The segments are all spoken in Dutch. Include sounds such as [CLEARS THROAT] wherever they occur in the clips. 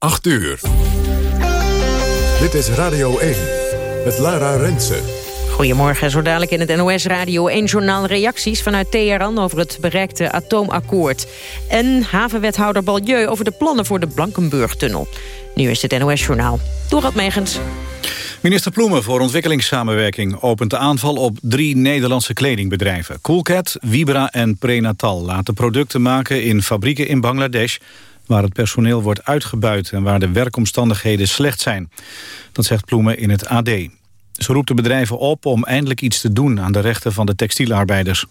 8 uur. Dit is Radio 1 met Lara Rensen. Goedemorgen, zo dadelijk in het NOS Radio 1-journaal reacties vanuit Teheran over het bereikte atoomakkoord. En havenwethouder Balieu over de plannen voor de Blankenburg-tunnel. Nu is het NOS-journaal. Dorad Megens. Minister Ploemen voor ontwikkelingssamenwerking opent de aanval op drie Nederlandse kledingbedrijven. Coolcat, Vibra en Prenatal laten producten maken in fabrieken in Bangladesh waar het personeel wordt uitgebuit en waar de werkomstandigheden slecht zijn. Dat zegt Ploemen in het AD. Ze roept de bedrijven op om eindelijk iets te doen aan de rechten van de textielarbeiders.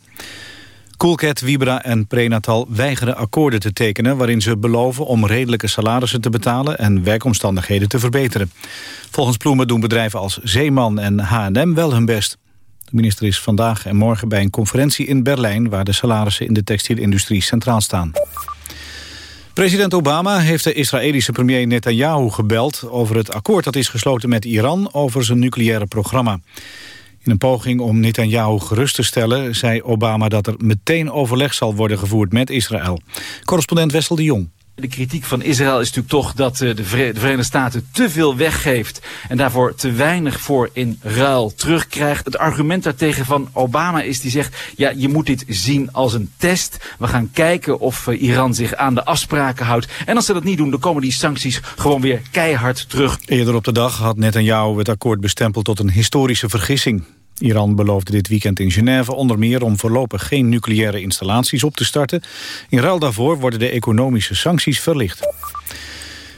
Coolcat, Vibra en Prenatal weigeren akkoorden te tekenen... waarin ze beloven om redelijke salarissen te betalen... en werkomstandigheden te verbeteren. Volgens Ploemen doen bedrijven als Zeeman en H&M wel hun best. De minister is vandaag en morgen bij een conferentie in Berlijn... waar de salarissen in de textielindustrie centraal staan. President Obama heeft de Israëlische premier Netanyahu gebeld... over het akkoord dat is gesloten met Iran over zijn nucleaire programma. In een poging om Netanyahu gerust te stellen... zei Obama dat er meteen overleg zal worden gevoerd met Israël. Correspondent Wessel de Jong. De kritiek van Israël is natuurlijk toch dat eh, de Verenigde Staten te veel weggeeft en daarvoor te weinig voor in ruil terugkrijgt. Het argument daartegen van Obama is die zegt, ja je moet dit zien als een test. We gaan kijken of eh, Iran zich aan de afspraken houdt. En als ze dat niet doen, dan komen die sancties gewoon weer keihard terug. Eerder op de dag had Netanyahu het akkoord bestempeld tot een historische vergissing. Iran beloofde dit weekend in Genève onder meer om voorlopig geen nucleaire installaties op te starten. In ruil daarvoor worden de economische sancties verlicht.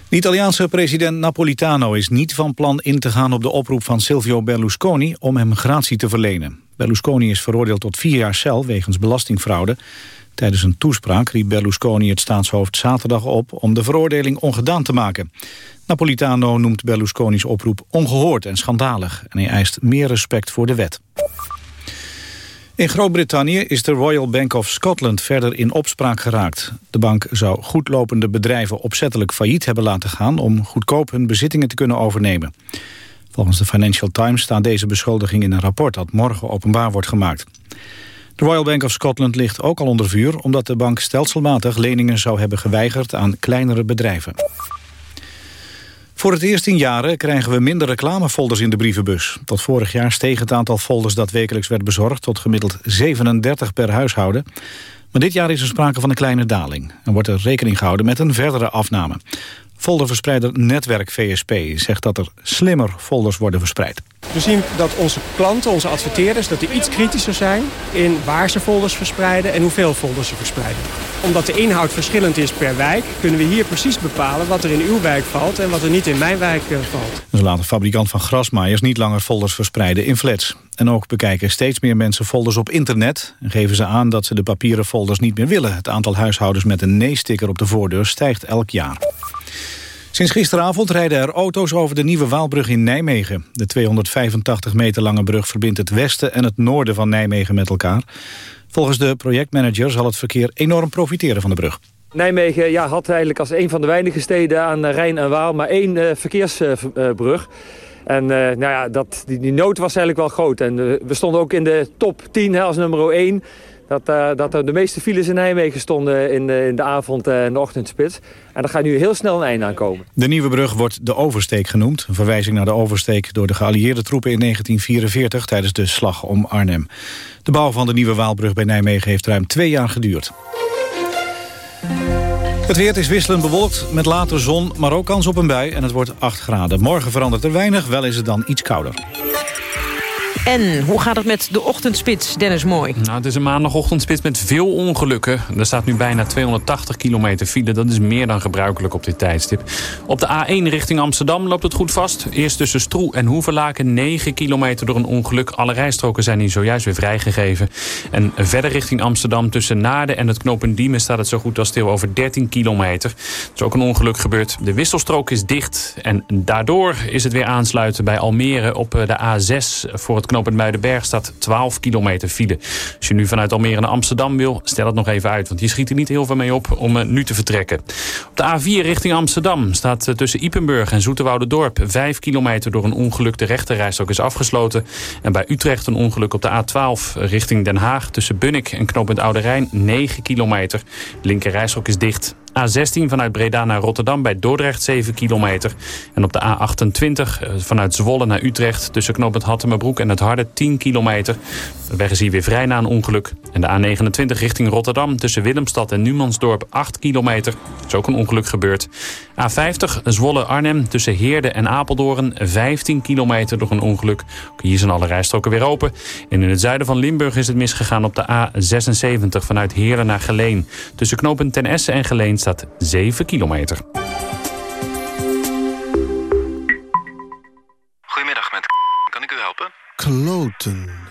De Italiaanse president Napolitano is niet van plan in te gaan op de oproep van Silvio Berlusconi om hem gratie te verlenen. Berlusconi is veroordeeld tot vier jaar cel wegens belastingfraude. Tijdens een toespraak riep Berlusconi het staatshoofd zaterdag op om de veroordeling ongedaan te maken. Napolitano noemt Berlusconi's oproep ongehoord en schandalig... en hij eist meer respect voor de wet. In Groot-Brittannië is de Royal Bank of Scotland verder in opspraak geraakt. De bank zou goedlopende bedrijven opzettelijk failliet hebben laten gaan... om goedkoop hun bezittingen te kunnen overnemen. Volgens de Financial Times staat deze beschuldiging in een rapport... dat morgen openbaar wordt gemaakt. De Royal Bank of Scotland ligt ook al onder vuur... omdat de bank stelselmatig leningen zou hebben geweigerd aan kleinere bedrijven. Voor het eerst in jaren krijgen we minder reclamefolders in de brievenbus. Tot vorig jaar steeg het aantal folders dat wekelijks werd bezorgd... tot gemiddeld 37 per huishouden. Maar dit jaar is er sprake van een kleine daling. En wordt er rekening gehouden met een verdere afname. Folderverspreider Netwerk VSP zegt dat er slimmer folders worden verspreid. We zien dat onze klanten, onze adverteerders, dat die iets kritischer zijn in waar ze folders verspreiden en hoeveel folders ze verspreiden. Omdat de inhoud verschillend is per wijk, kunnen we hier precies bepalen wat er in uw wijk valt en wat er niet in mijn wijk eh, valt. Zo laat de fabrikant van grasmaaiers niet langer folders verspreiden in flats. En ook bekijken steeds meer mensen folders op internet en geven ze aan dat ze de papieren folders niet meer willen. Het aantal huishoudens met een nee-sticker op de voordeur stijgt elk jaar. Sinds gisteravond rijden er auto's over de Nieuwe Waalbrug in Nijmegen. De 285 meter lange brug verbindt het westen en het noorden van Nijmegen met elkaar. Volgens de projectmanager zal het verkeer enorm profiteren van de brug. Nijmegen ja, had eigenlijk als een van de weinige steden aan Rijn en Waal maar één uh, verkeersbrug. en uh, nou ja, dat, die, die, nood was eigenlijk wel groot. En we stonden ook in de top 10 hè, als nummer 1 dat, uh, dat er de meeste files in Nijmegen stonden in de, in de avond- en de ochtendspits. En daar gaat nu heel snel een einde aan komen. De nieuwe brug wordt de Oversteek genoemd. Een verwijzing naar de oversteek door de geallieerde troepen in 1944 tijdens de slag om Arnhem. De bouw van de nieuwe Waalbrug bij Nijmegen heeft ruim twee jaar geduurd. Het weer is wisselend bewolkt met later zon, maar ook kans op een bui en het wordt 8 graden. Morgen verandert er weinig, wel is het dan iets kouder. En hoe gaat het met de ochtendspits, Dennis Mooi? Nou, het is een maandagochtendspits met veel ongelukken. Er staat nu bijna 280 kilometer file. Dat is meer dan gebruikelijk op dit tijdstip. Op de A1 richting Amsterdam loopt het goed vast. Eerst tussen Stroe en Hoevelaken 9 kilometer door een ongeluk. Alle rijstroken zijn hier zojuist weer vrijgegeven. En verder richting Amsterdam tussen Naarden en het knooppunt Diemen... staat het zo goed als stil over 13 kilometer. Er is ook een ongeluk gebeurd. De wisselstrook is dicht. En daardoor is het weer aansluiten bij Almere op de A6 voor het knooppunt Muidenberg staat 12 kilometer file. Als je nu vanuit Almere naar Amsterdam wil, stel het nog even uit. Want je schiet er niet heel veel mee op om uh, nu te vertrekken. Op de A4 richting Amsterdam staat uh, tussen Ipenburg en Dorp 5 kilometer door een ongeluk. De rechterrijstok is afgesloten. En bij Utrecht een ongeluk op de A12 richting Den Haag. Tussen Bunnik en knooppunt Oude Rijn 9 kilometer. De linkerrijstok is dicht. A16 vanuit Breda naar Rotterdam bij Dordrecht 7 kilometer. En op de A28 eh, vanuit Zwolle naar Utrecht... tussen knooppunt Hattemerbroek en het Harde 10 kilometer. De weg is hier weer vrij na een ongeluk. En de A29 richting Rotterdam tussen Willemstad en Numansdorp 8 kilometer. Er is ook een ongeluk gebeurd. A50 Zwolle-Arnhem tussen Heerde en Apeldoorn 15 kilometer door een ongeluk. Ook hier zijn alle rijstroken weer open. En in het zuiden van Limburg is het misgegaan op de A76 vanuit Heerde naar Geleen. Tussen knooppunt Ten Essen en Geleen staat 7 kilometer. Goedemiddag, met kan ik u helpen? Kloten.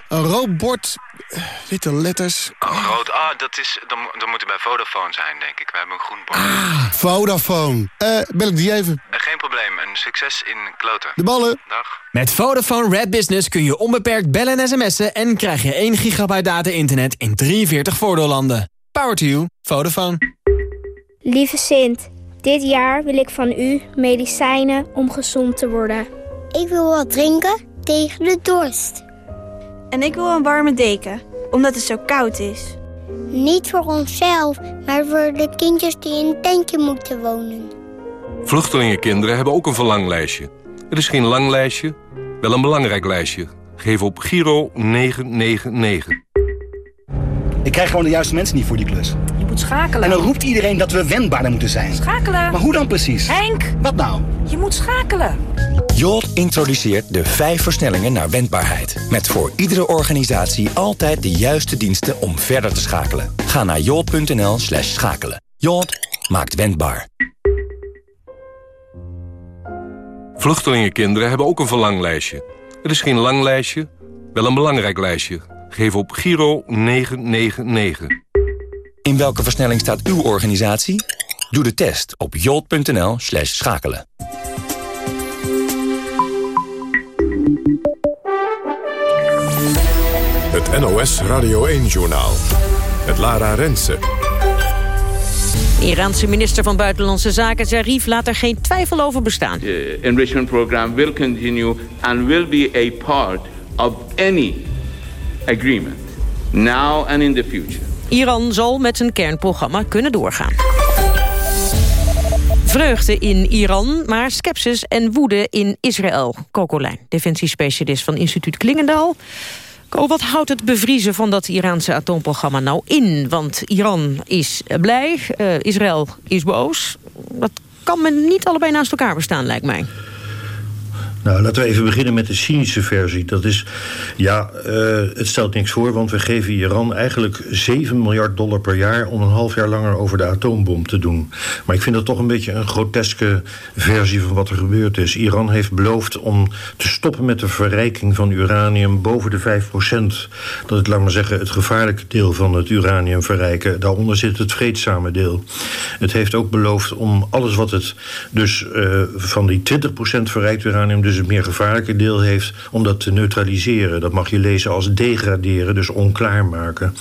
Een rood bord, witte letters. Oh, rood. Ah, dat, is, dan, dan moet het bij Vodafone zijn, denk ik. We hebben een groen bord. Ah, Vodafone. Eh, bel ik die even? Uh, geen probleem. Een succes in kloten. De ballen. Dag. Met Vodafone Red Business kun je onbeperkt bellen en sms'en... en krijg je 1 gigabyte data-internet in 43 voordeellanden. Power to you. Vodafone. Lieve Sint, dit jaar wil ik van u medicijnen om gezond te worden. Ik wil wat drinken tegen de dorst. En ik wil een warme deken, omdat het zo koud is. Niet voor onszelf, maar voor de kindjes die in een tentje moeten wonen. Vluchtelingenkinderen hebben ook een verlanglijstje. Het is geen lang lijstje, wel een belangrijk lijstje. Geef op Giro 999. Ik krijg gewoon de juiste mensen niet voor die klus. Je moet schakelen. En dan roept iedereen dat we wendbaarder moeten zijn. Schakelen. Maar hoe dan precies? Henk! Wat nou? Je moet schakelen. Jolt introduceert de vijf versnellingen naar wendbaarheid. Met voor iedere organisatie altijd de juiste diensten om verder te schakelen. Ga naar jolt.nl slash schakelen. Jolt maakt wendbaar. Vluchtelingenkinderen hebben ook een verlanglijstje. Het is geen lang lijstje, wel een belangrijk lijstje. Geef op Giro 999. In welke versnelling staat uw organisatie? Doe de test op jolt.nl slash schakelen. Het NOS Radio 1-journaal. Met Lara Rensen. De Iraanse minister van Buitenlandse Zaken Zarif laat er geen twijfel over bestaan. The enrichment program will continue and will be a part of any agreement, now and in the future. Iran zal met zijn kernprogramma kunnen doorgaan. Vreugde in Iran, maar sceptisch en woede in Israël. Kokolijn, defensiespecialist van instituut Klingendaal. Ko, wat houdt het bevriezen van dat Iraanse atoomprogramma nou in? Want Iran is blij, uh, Israël is boos. Dat kan men niet allebei naast elkaar bestaan, lijkt mij. Nou, laten we even beginnen met de cynische versie. Dat is, ja, uh, het stelt niks voor, want we geven Iran eigenlijk 7 miljard dollar per jaar... om een half jaar langer over de atoombom te doen. Maar ik vind dat toch een beetje een groteske versie van wat er gebeurd is. Iran heeft beloofd om te stoppen met de verrijking van uranium boven de 5 procent. Dat is, laat maar zeggen, het gevaarlijke deel van het uranium verrijken. Daaronder zit het vreedzame deel. Het heeft ook beloofd om alles wat het dus uh, van die 20 procent verrijkt uranium... Dus het meer gevaarlijke deel heeft om dat te neutraliseren. Dat mag je lezen als degraderen, dus onklaar maken.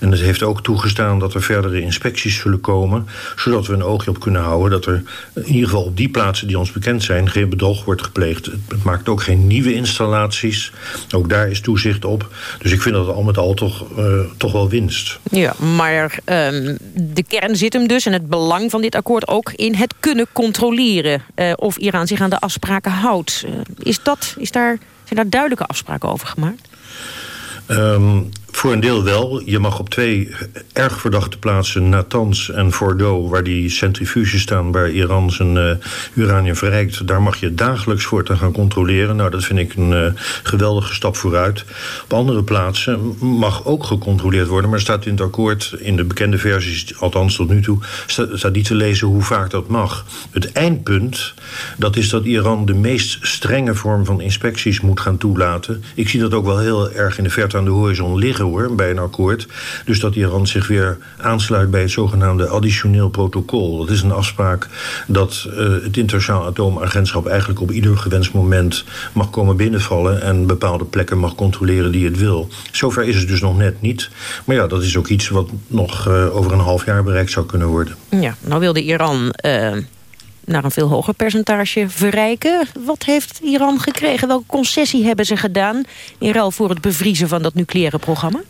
En het heeft ook toegestaan dat er verdere inspecties zullen komen... zodat we een oogje op kunnen houden dat er in ieder geval op die plaatsen die ons bekend zijn... geen bedrog wordt gepleegd. Het maakt ook geen nieuwe installaties. Ook daar is toezicht op. Dus ik vind dat al met al toch, uh, toch wel winst. Ja, maar um, de kern zit hem dus en het belang van dit akkoord ook in het kunnen controleren... Uh, of Iran zich aan de afspraken houdt. Uh, is, dat, is daar, zijn daar duidelijke afspraken over gemaakt? Um, voor een deel wel. Je mag op twee erg verdachte plaatsen, Natanz en Fordow... waar die centrifuges staan waar Iran zijn uh, uranium verrijkt... daar mag je dagelijks voor te gaan controleren. Nou, dat vind ik een uh, geweldige stap vooruit. Op andere plaatsen mag ook gecontroleerd worden... maar staat in het akkoord, in de bekende versies, althans tot nu toe... staat, staat niet te lezen hoe vaak dat mag. Het eindpunt, dat is dat Iran de meest strenge vorm van inspecties moet gaan toelaten. Ik zie dat ook wel heel erg in de verte aan de horizon liggen bij een akkoord. Dus dat Iran zich weer aansluit bij het zogenaamde additioneel protocol. Dat is een afspraak dat uh, het internationaal atoomagentschap eigenlijk op ieder gewenst moment mag komen binnenvallen en bepaalde plekken mag controleren die het wil. Zover is het dus nog net niet. Maar ja, dat is ook iets wat nog uh, over een half jaar bereikt zou kunnen worden. Ja, nou wilde Iran uh, naar een veel hoger percentage verrijken. Wat heeft Iran gekregen? Welke concessie hebben ze gedaan in ruil voor het bevriezen van dat nucleaire programma?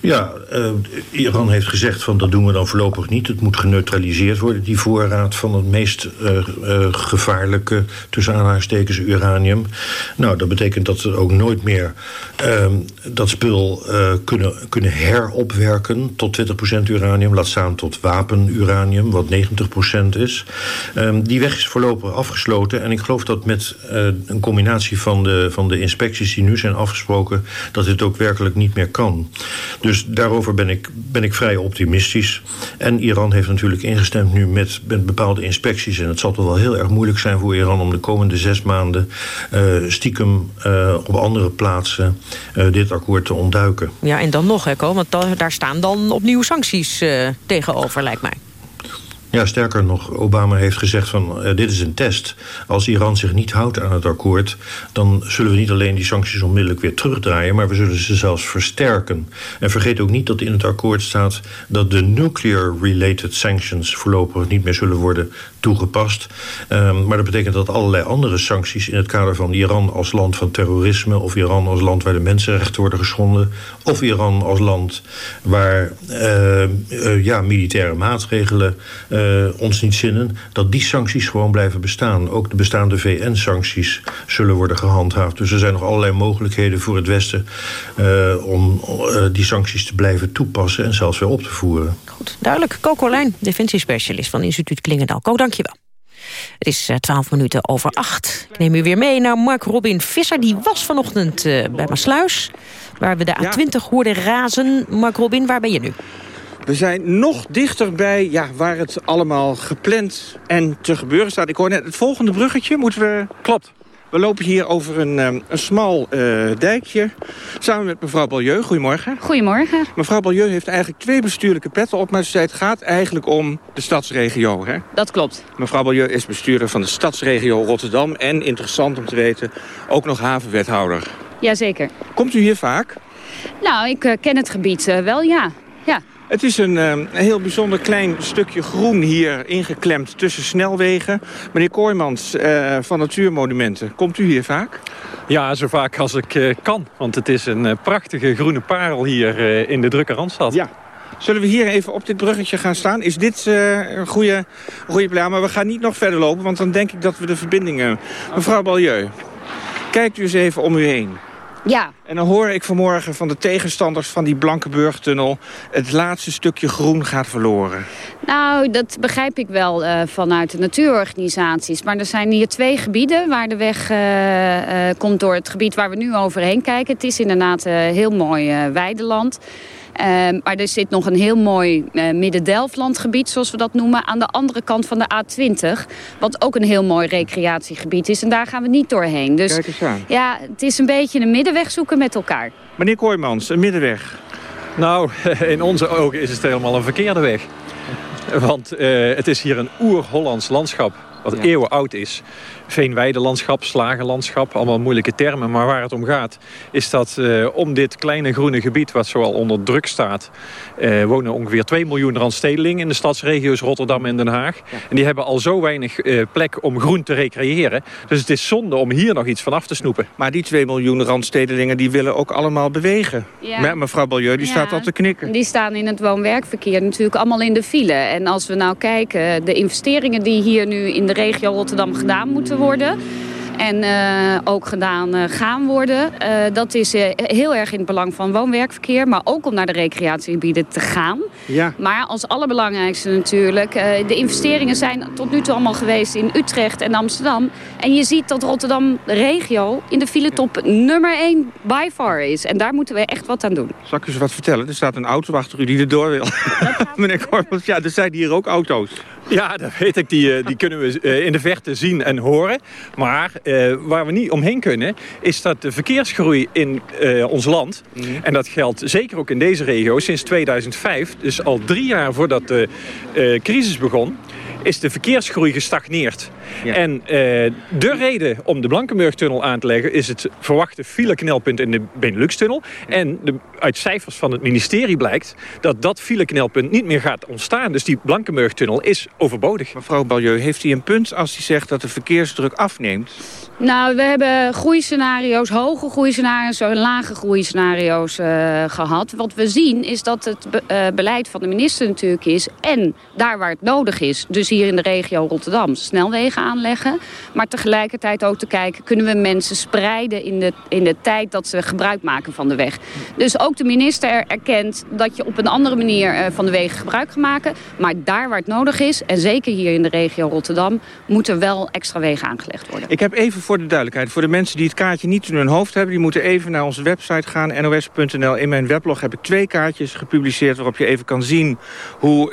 Ja, uh, Iran heeft gezegd van dat doen we dan voorlopig niet. Het moet geneutraliseerd worden, die voorraad van het meest uh, uh, gevaarlijke, tussen aanhalingstekens, uranium. Nou, dat betekent dat we ook nooit meer ehm, dat spul kunnen, kunnen heropwerken tot 20% uranium. Laat staan tot wapenuranium, wat 90% is. Um, die weg is voorlopig afgesloten. En ik geloof dat met een combinatie van de, van de inspecties die nu zijn afgesproken, dat dit ook werkelijk niet meer kan. Dus daarover ben ik, ben ik vrij optimistisch. En Iran heeft natuurlijk ingestemd nu met, met bepaalde inspecties. En het zal toch wel heel erg moeilijk zijn voor Iran... om de komende zes maanden uh, stiekem uh, op andere plaatsen uh, dit akkoord te ontduiken. Ja, en dan nog, hè, want daar staan dan opnieuw sancties tegenover, lijkt mij. Ja, sterker nog, Obama heeft gezegd van uh, dit is een test. Als Iran zich niet houdt aan het akkoord... dan zullen we niet alleen die sancties onmiddellijk weer terugdraaien... maar we zullen ze zelfs versterken. En vergeet ook niet dat in het akkoord staat... dat de nuclear-related sanctions voorlopig niet meer zullen worden toegepast. Um, maar dat betekent dat allerlei andere sancties... in het kader van Iran als land van terrorisme... of Iran als land waar de mensenrechten worden geschonden... of Iran als land waar uh, uh, ja, militaire maatregelen... Uh, ons niet zinnen, dat die sancties gewoon blijven bestaan. Ook de bestaande VN-sancties zullen worden gehandhaafd. Dus er zijn nog allerlei mogelijkheden voor het Westen... Uh, om uh, die sancties te blijven toepassen en zelfs weer op te voeren. Goed, duidelijk. Coco Lijn, defensiespecialist van instituut Klingendaal. Ko, dankjewel. Het is twaalf minuten over acht. Ik neem u weer mee naar Mark Robin Visser. Die was vanochtend bij Maasluis, waar we de A20 ja. hoorden razen. Mark Robin, waar ben je nu? We zijn nog dichterbij ja, waar het allemaal gepland en te gebeuren staat. Ik hoor net het volgende bruggetje. Moeten we... Klopt. We lopen hier over een, um, een smal uh, dijkje. Samen met mevrouw Balieu. Goedemorgen. Goedemorgen. Mevrouw Balieu heeft eigenlijk twee bestuurlijke petten op. Maar ze zei het gaat eigenlijk om de stadsregio. Hè? Dat klopt. Mevrouw Balieu is bestuurder van de stadsregio Rotterdam. En interessant om te weten, ook nog havenwethouder. Jazeker. Komt u hier vaak? Nou, ik uh, ken het gebied uh, wel, ja. ja. Het is een, een, heel bijzonder klein stukje groen hier ingeklemd tussen snelwegen. Meneer Kooijmans uh, van Natuurmonumenten, komt u hier vaak? Ja, zo vaak als ik uh, kan. Want het is een uh, prachtige groene parel hier in de drukke Randstad. Ja. Zullen we hier even op dit bruggetje gaan staan? Is dit een goede, goede plek? Maar we gaan niet nog verder lopen, want dan denk ik dat we de verbindingen... Mevrouw Balieu, kijkt u eens even om u heen. Ja. En dan hoor ik vanmorgen van de tegenstanders van die Blankenburg-tunnel... het laatste stukje groen gaat verloren. Nou, dat begrijp ik wel uh, vanuit de natuurorganisaties. Maar er zijn hier twee gebieden waar de weg uh, uh, komt door het gebied waar we nu overheen kijken. Het is inderdaad heel mooi weideland. Uh, maar er zit nog een heel mooi uh, Midden-Delflandgebied, zoals we dat noemen... aan de andere kant van de A20. Wat ook een heel mooi recreatiegebied is. En daar gaan we niet doorheen. Dus Kijk eens aan. ja, het is een beetje een middenweg zoeken met elkaar. Meneer Kooijmans, een middenweg. Nou, [LAUGHS] in onze ogen is het helemaal een verkeerde weg. Want uh, het is hier een oer-Hollands landschap, wat ja. eeuwen oud is veenweidelandschap, slagenlandschap, allemaal moeilijke termen. Maar waar het om gaat, is dat uh, om dit kleine groene gebied, wat zoal onder druk staat, uh, wonen ongeveer 2 miljoen randstedelingen in de stadsregio's Rotterdam en Den Haag. Ja. En die hebben al zo weinig uh, plek om groen te recreëren. Dus het is zonde om hier nog iets van af te snoepen. Maar die 2 miljoen randstedelingen, die willen ook allemaal bewegen. Ja. Met mevrouw Balieu, die ja. staat al te knikken. Die staan in het woon-werkverkeer natuurlijk allemaal in de file. En als we nou kijken, de investeringen die hier nu in de regio Rotterdam gedaan moeten worden worden en uh, ook gedaan uh, gaan worden. Uh, dat is heel erg in het belang van woon-werkverkeer, maar ook om naar de recreatiegebieden te gaan. Ja. Maar als allerbelangrijkste natuurlijk, de investeringen zijn tot nu toe allemaal geweest in Utrecht en Amsterdam. En je ziet dat Rotterdam regio in de filetop nummer 1 by far is. En daar moeten we echt wat aan doen. Zal ik u eens wat vertellen? Er staat een auto achter u die erdoor wil. [LAUGHS] Meneer Korpels, ja, er zijn hier ook auto's. Ja, dat weet ik. Die, die kunnen we in de verte zien en horen. Maar uh, waar we niet omheen kunnen... is dat de verkeersgroei in uh, ons land... Mm -hmm. en dat geldt zeker ook in deze regio sinds 2005... dus al drie jaar voordat de uh, crisis begon is de verkeersgroei gestagneerd. Ja. En uh, de reden om de Blankenburg-tunnel aan te leggen... is het verwachte fileknelpunt in de Benelux-tunnel. En de, uit cijfers van het ministerie blijkt... dat dat fileknelpunt niet meer gaat ontstaan. Dus die Blankenburg-tunnel is overbodig. Mevrouw Balieu, heeft u een punt als hij zegt dat de verkeersdruk afneemt? Nou, we hebben groeiscenario's, hoge groeiscenario's en lage groeiscenario's uh, gehad. Wat we zien is dat het be uh, beleid van de minister natuurlijk is... en daar waar het nodig is, dus hier in de regio Rotterdam, snelwegen aanleggen. Maar tegelijkertijd ook te kijken, kunnen we mensen spreiden in de, in de tijd dat ze gebruik maken van de weg. Dus ook de minister erkent dat je op een andere manier uh, van de wegen gebruik gaat maken. Maar daar waar het nodig is, en zeker hier in de regio Rotterdam, moeten wel extra wegen aangelegd worden. Ik heb even voor de duidelijkheid, voor de mensen die het kaartje niet in hun hoofd hebben... die moeten even naar onze website gaan, nos.nl. In mijn weblog heb ik twee kaartjes gepubliceerd... waarop je even kan zien hoe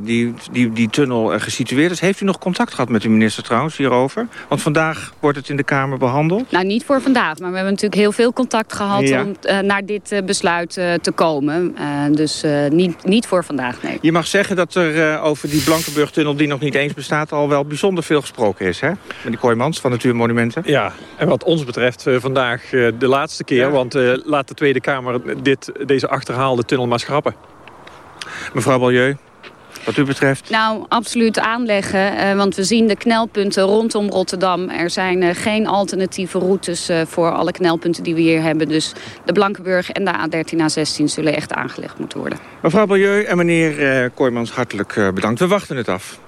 uh, die, die, die tunnel uh, gesitueerd is. Heeft u nog contact gehad met de minister trouwens hierover? Want vandaag wordt het in de Kamer behandeld. Nou, niet voor vandaag, maar we hebben natuurlijk heel veel contact gehad... Ja. om uh, naar dit besluit te komen. dus niet, niet voor vandaag, nee. Je mag zeggen dat er over die Blankenburg-tunnel... die nog niet eens bestaat, al wel bijzonder veel gesproken is, hè? Met die Kooijmans van Natuurmonumenten. Ja, en wat ons betreft uh, vandaag uh, de laatste keer. Ja. Want uh, laat de Tweede Kamer dit, deze achterhaalde tunnel maar schrappen. Mevrouw Balieu, wat u betreft? Nou, absoluut aanleggen. Uh, want we zien de knelpunten rondom Rotterdam. Er zijn uh, geen alternatieve routes uh, voor alle knelpunten die we hier hebben. Dus de Blankenburg en de A13 A16 zullen echt aangelegd moeten worden. Mevrouw Balieu en meneer Kooijmans, hartelijk bedankt. We wachten het af.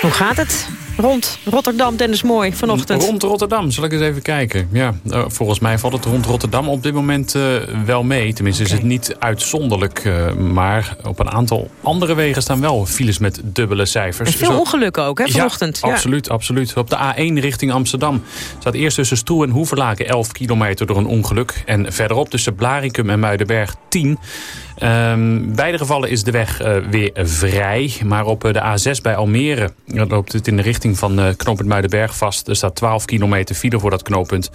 Hoe gaat het? Rond Rotterdam, Dennis Mooi, vanochtend. Rond Rotterdam, zal ik eens even kijken. Ja, uh, volgens mij valt het rond Rotterdam op dit moment uh, wel mee. Tenminste okay. is het niet uitzonderlijk. Uh, maar op een aantal andere wegen staan wel files met dubbele cijfers. En veel Zo... ongelukken ook, hè, vanochtend. Ja, absoluut, absoluut. Op de A1 richting Amsterdam staat eerst tussen Stroe en Hoeverlaken 11 kilometer door een ongeluk. En verderop tussen Blarikum en Muidenberg 10 Um, beide gevallen is de weg uh, weer vrij. Maar op uh, de A6 bij Almere loopt het in de richting van uh, knooppunt Muidenberg vast. Er staat 12 kilometer file voor dat knooppunt.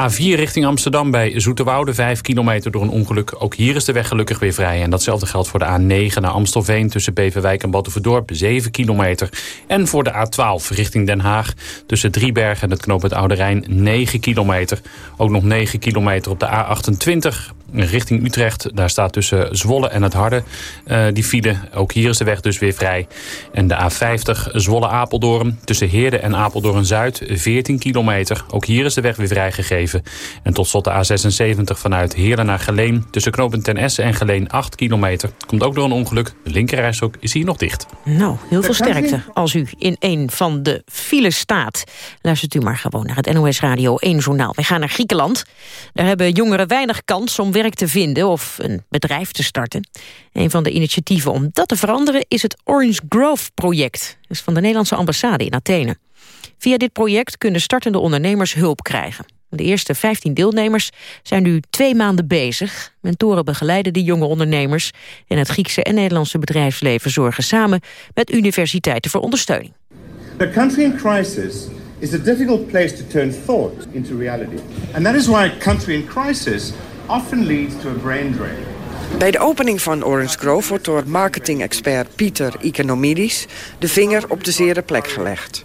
A4 richting Amsterdam bij Zoeterwoude, 5 kilometer door een ongeluk. Ook hier is de weg gelukkig weer vrij. En datzelfde geldt voor de A9 naar Amstelveen tussen Beverwijk en Battenverdorp, 7 kilometer. En voor de A12 richting Den Haag tussen Driebergen en het knooppunt Oude Rijn, 9 kilometer. Ook nog 9 kilometer op de A28 richting Utrecht. Daar staat tussen Zwolle en het Harde uh, die file. Ook hier is de weg dus weer vrij. En de A50 Zwolle-Apeldoorn tussen Heerde en Apeldoorn-Zuid, 14 kilometer. Ook hier is de weg weer vrijgegeven. En tot slot de A76 vanuit Heerlen naar Geleen. Tussen knooppunt Ten Essen en Geleen 8 kilometer. Komt ook door een ongeluk. De linkerrijstrook is hier nog dicht. Nou, heel veel sterkte als u in een van de files staat. Luistert u maar gewoon naar het NOS Radio 1 journaal. Wij gaan naar Griekenland. Daar hebben jongeren weinig kans om werk te vinden of een bedrijf te starten. Een van de initiatieven om dat te veranderen is het Orange Grove project. Dat van de Nederlandse ambassade in Athene. Via dit project kunnen startende ondernemers hulp krijgen. De eerste 15 deelnemers zijn nu twee maanden bezig. Mentoren begeleiden die jonge ondernemers. En het Griekse en Nederlandse bedrijfsleven zorgen samen met universiteiten voor ondersteuning. A country in crisis is a difficult place to turn thought into reality. And that is why country in crisis often leads to a brain drain. Bij de opening van Orange Grove wordt door marketing-expert Pieter Ikenomidis de vinger op de zere plek gelegd.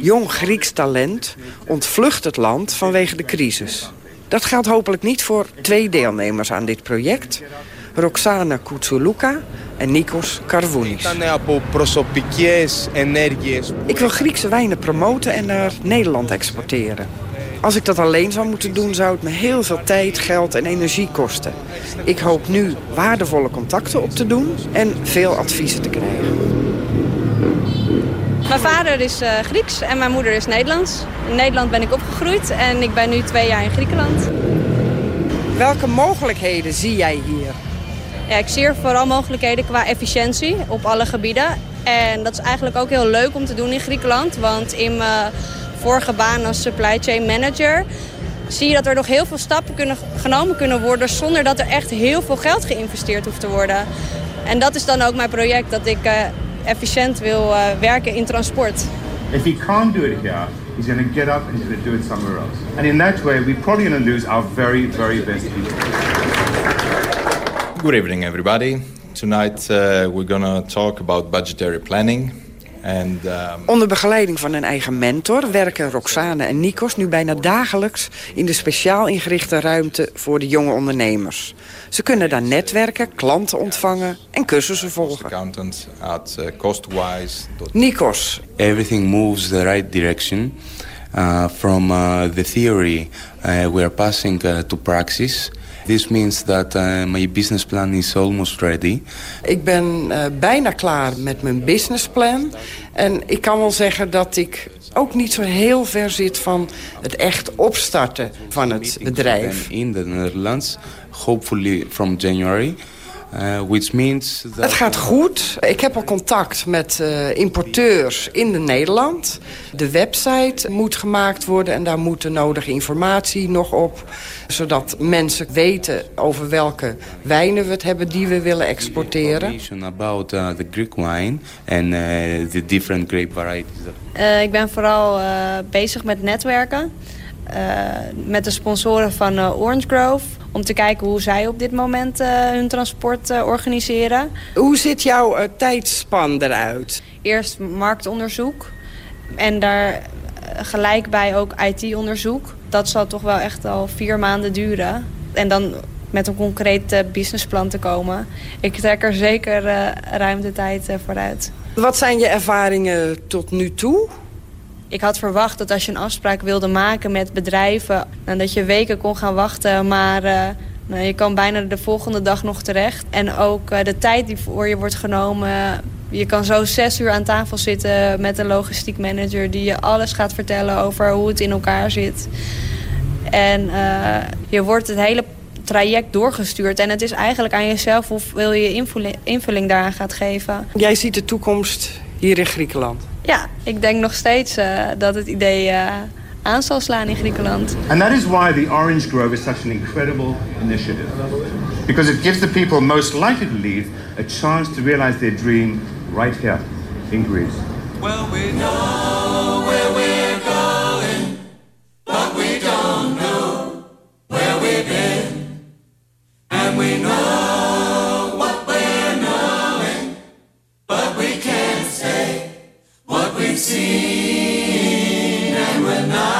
Jong Grieks talent ontvlucht het land vanwege de crisis. Dat geldt hopelijk niet voor twee deelnemers aan dit project. Roxana Koutsoulouka en Nikos Karvounis. Ik wil Griekse wijnen promoten en naar Nederland exporteren. Als ik dat alleen zou moeten doen, zou het me heel veel tijd, geld en energie kosten. Ik hoop nu waardevolle contacten op te doen en veel adviezen te krijgen. Mijn vader is uh, Grieks en mijn moeder is Nederlands. In Nederland ben ik opgegroeid en ik ben nu twee jaar in Griekenland. Welke mogelijkheden zie jij hier? Ja, ik zie er vooral mogelijkheden qua efficiëntie op alle gebieden. En dat is eigenlijk ook heel leuk om te doen in Griekenland. Want in mijn vorige baan als supply chain manager zie je dat er nog heel veel stappen kunnen, genomen kunnen worden... zonder dat er echt heel veel geld geïnvesteerd hoeft te worden. En dat is dan ook mijn project, dat ik uh, efficiënt wil uh, werken in transport. If he can't do it here, he's going to get up and he's going to do it somewhere else. And in that way, we're probably going to lose our very, very best people. Good evening, everybody. Tonight uh, we're going to talk about budgetary planning. And, um... Onder begeleiding van een eigen mentor werken Roxane en Nikos nu bijna dagelijks in de speciaal ingerichte ruimte voor de jonge ondernemers. Ze kunnen daar netwerken, klanten ontvangen en cursussen volgen. At uh, costwise. Nikos. Everything moves the right direction. Uh, from uh, the theory uh, we are passing uh, to practice. This means that uh, my business plan is almost ready. Ik ben uh, bijna klaar met mijn businessplan. En ik kan wel zeggen dat ik ook niet zo heel ver zit van het echt opstarten van het bedrijf. In the Netherlands, hopefully from January. Uh, which means that... Het gaat goed. Ik heb al contact met uh, importeurs in de Nederland. De website moet gemaakt worden en daar moet de nodige informatie nog op. Zodat mensen weten over welke wijnen we het hebben die we willen exporteren. about uh, the Greek wine and the different grape varieties. ik ben vooral bezig met netwerken. Met de sponsoren van Orange Grove om te kijken hoe zij op dit moment uh, hun transport uh, organiseren. Hoe ziet jouw uh, tijdspan eruit? Eerst marktonderzoek en daar gelijk bij ook IT-onderzoek. Dat zal toch wel echt al vier maanden duren. En dan met een concreet businessplan te komen. Ik trek er zeker ruim de tijd vooruit. Wat zijn je ervaringen tot nu toe? Ik had verwacht dat als je een afspraak wilde maken met bedrijven... Nou, dat je weken kon gaan wachten, maar uh, nou, je kan bijna de volgende dag nog terecht. En ook uh, de tijd die voor je wordt genomen... Je kan zo zes uur aan tafel zitten met een logistiek manager... die je alles gaat vertellen over hoe het in elkaar zit. En je wordt het hele traject doorgestuurd. En het is eigenlijk aan jezelf hoeveel je invulling, invulling daaraan gaat geven. Jij ziet de toekomst hier in Griekenland? Ja, ik denk nog steeds uh, dat het idee uh, aan zal slaan in Griekenland. And that is why the Orange Grove is such an incredible initiative. Because it gives the people most likely to leave a chance to realize their dream right here in Greece. Well, we know And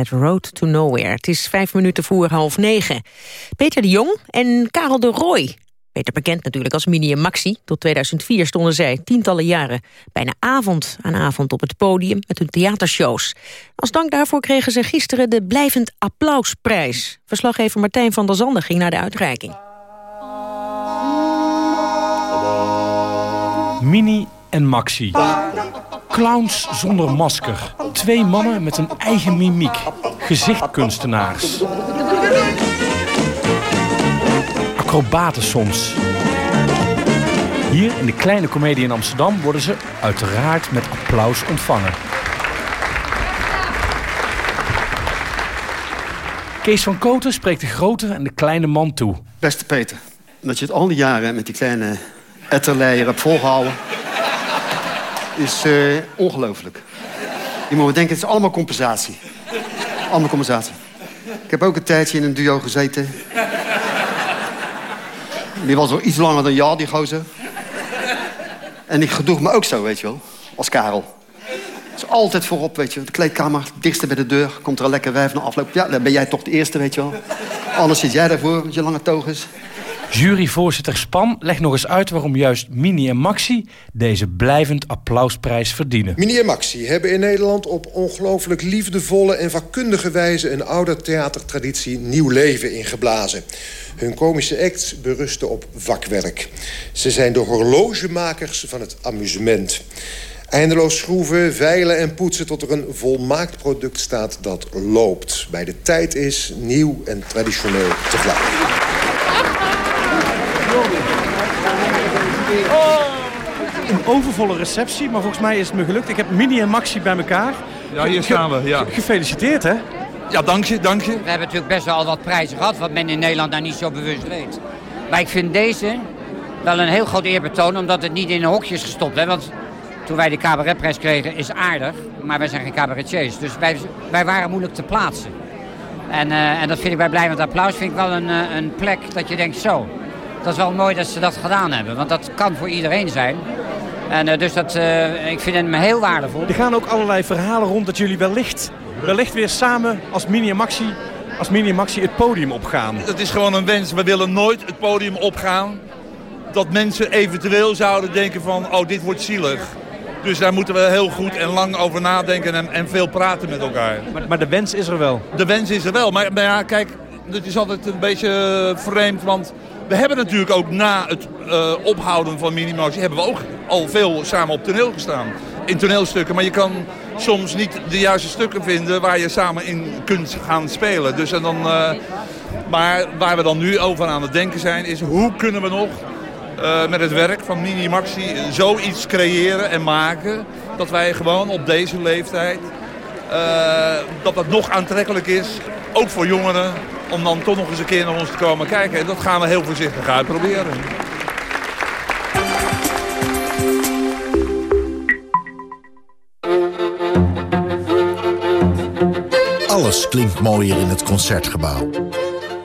met Road to Nowhere. Het is vijf minuten voor half negen. Peter de Jong en Karel de Roy. Beter bekend natuurlijk als Mini en Maxi. Tot 2004 stonden zij tientallen jaren bijna avond aan avond op het podium met hun theatershows. Als dank daarvoor kregen ze gisteren de Blijvend Applausprijs. Verslaggever Martijn van der Zanden ging naar de uitreiking. Mini en Maxi. Clowns zonder masker. Twee mannen met een eigen mimiek. Gezichtkunstenaars. Acrobaten soms. Hier in de Kleine Comedie in Amsterdam worden ze uiteraard met applaus ontvangen. Kees van Koten spreekt de grote en de kleine man toe. Beste Peter, dat je het al die jaren met die kleine etterleier hebt volgehouden... is eh, ongelooflijk. Je moet denken, het is allemaal compensatie. Allemaal compensatie. Ik heb ook een tijdje in een duo gezeten. Die was wel iets langer dan jou, die gozer. En ik gedroeg me ook zo, weet je wel. Als Karel. is altijd voorop, weet je. De kleedkamer, het dichtste bij de deur. Komt er een lekker wijf naar afloop. Ja, dan ben jij toch de eerste, weet je wel. Anders zit jij daarvoor, met je lange toges. Juryvoorzitter Span legt nog eens uit waarom juist Mini en Maxi deze blijvend applausprijs verdienen. Mini en Maxi hebben in Nederland op ongelooflijk liefdevolle en vakkundige wijze... een oude theatertraditie nieuw leven ingeblazen. Hun komische acts berusten op vakwerk. Ze zijn de horlogemakers van het amusement. Eindeloos schroeven, veilen en poetsen tot er een volmaakt product staat dat loopt. Bij de tijd is, nieuw en traditioneel tegelijk. Overvolle receptie, maar volgens mij is het me gelukt. Ik heb Mini en Maxi bij elkaar. Ja, hier staan we, ja. Gefeliciteerd, hè? Ja, dank je, dank je. We hebben natuurlijk best wel al wat prijzen gehad, wat men in Nederland daar niet zo bewust weet. Maar ik vind deze wel een heel groot eerbetoon, omdat het niet in hokjes gestopt is. Want toen wij de cabaretprijs kregen, is aardig, maar wij zijn geen cabaretiers. Dus wij, wij waren moeilijk te plaatsen. En, eh, en dat vind ik bij Blijvend Applaus vind ik wel een, eh, een plek dat je denkt, zo, dat is wel mooi dat ze dat gedaan hebben. Want dat kan voor iedereen zijn. En eh, dus dat, eh, ik vind hem heel waardevol. Er gaan ook allerlei verhalen rond dat jullie wellicht, wellicht weer samen als Mini en Maxi, als Mini en Maxi het podium opgaan. Het is gewoon een wens. We willen nooit het podium opgaan. Dat mensen eventueel zouden denken van, oh, dit wordt zielig. Dus daar moeten we heel goed en lang over nadenken en, en veel praten met elkaar. Maar, maar de wens is er wel. De wens is er wel. Maar, maar ja, kijk, het is altijd een beetje vreemd, want we hebben natuurlijk ook na het eh, ophouden van Minimotie... hebben we ook al veel samen op toneel gestaan. In toneelstukken, maar je kan soms niet de juiste stukken vinden... waar je samen in kunt gaan spelen. Dus en dan, eh, maar waar we dan nu over aan het denken zijn... is hoe kunnen we nog eh, met het werk van Mini Maxi zoiets creëren en maken... dat wij gewoon op deze leeftijd... dat dat nog aantrekkelijk is, ook voor jongeren... om dan toch nog eens een keer naar ons te komen kijken. En dat gaan we heel voorzichtig uitproberen. Alles klinkt mooier in het Concertgebouw.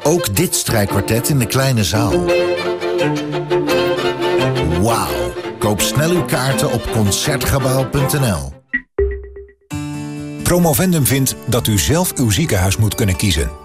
Ook dit strijkkwartet in de kleine zaal. Wauw. Koop snel uw kaarten op Concertgebouw.nl. Promovendum vindt dat u zelf uw ziekenhuis moet kunnen kiezen.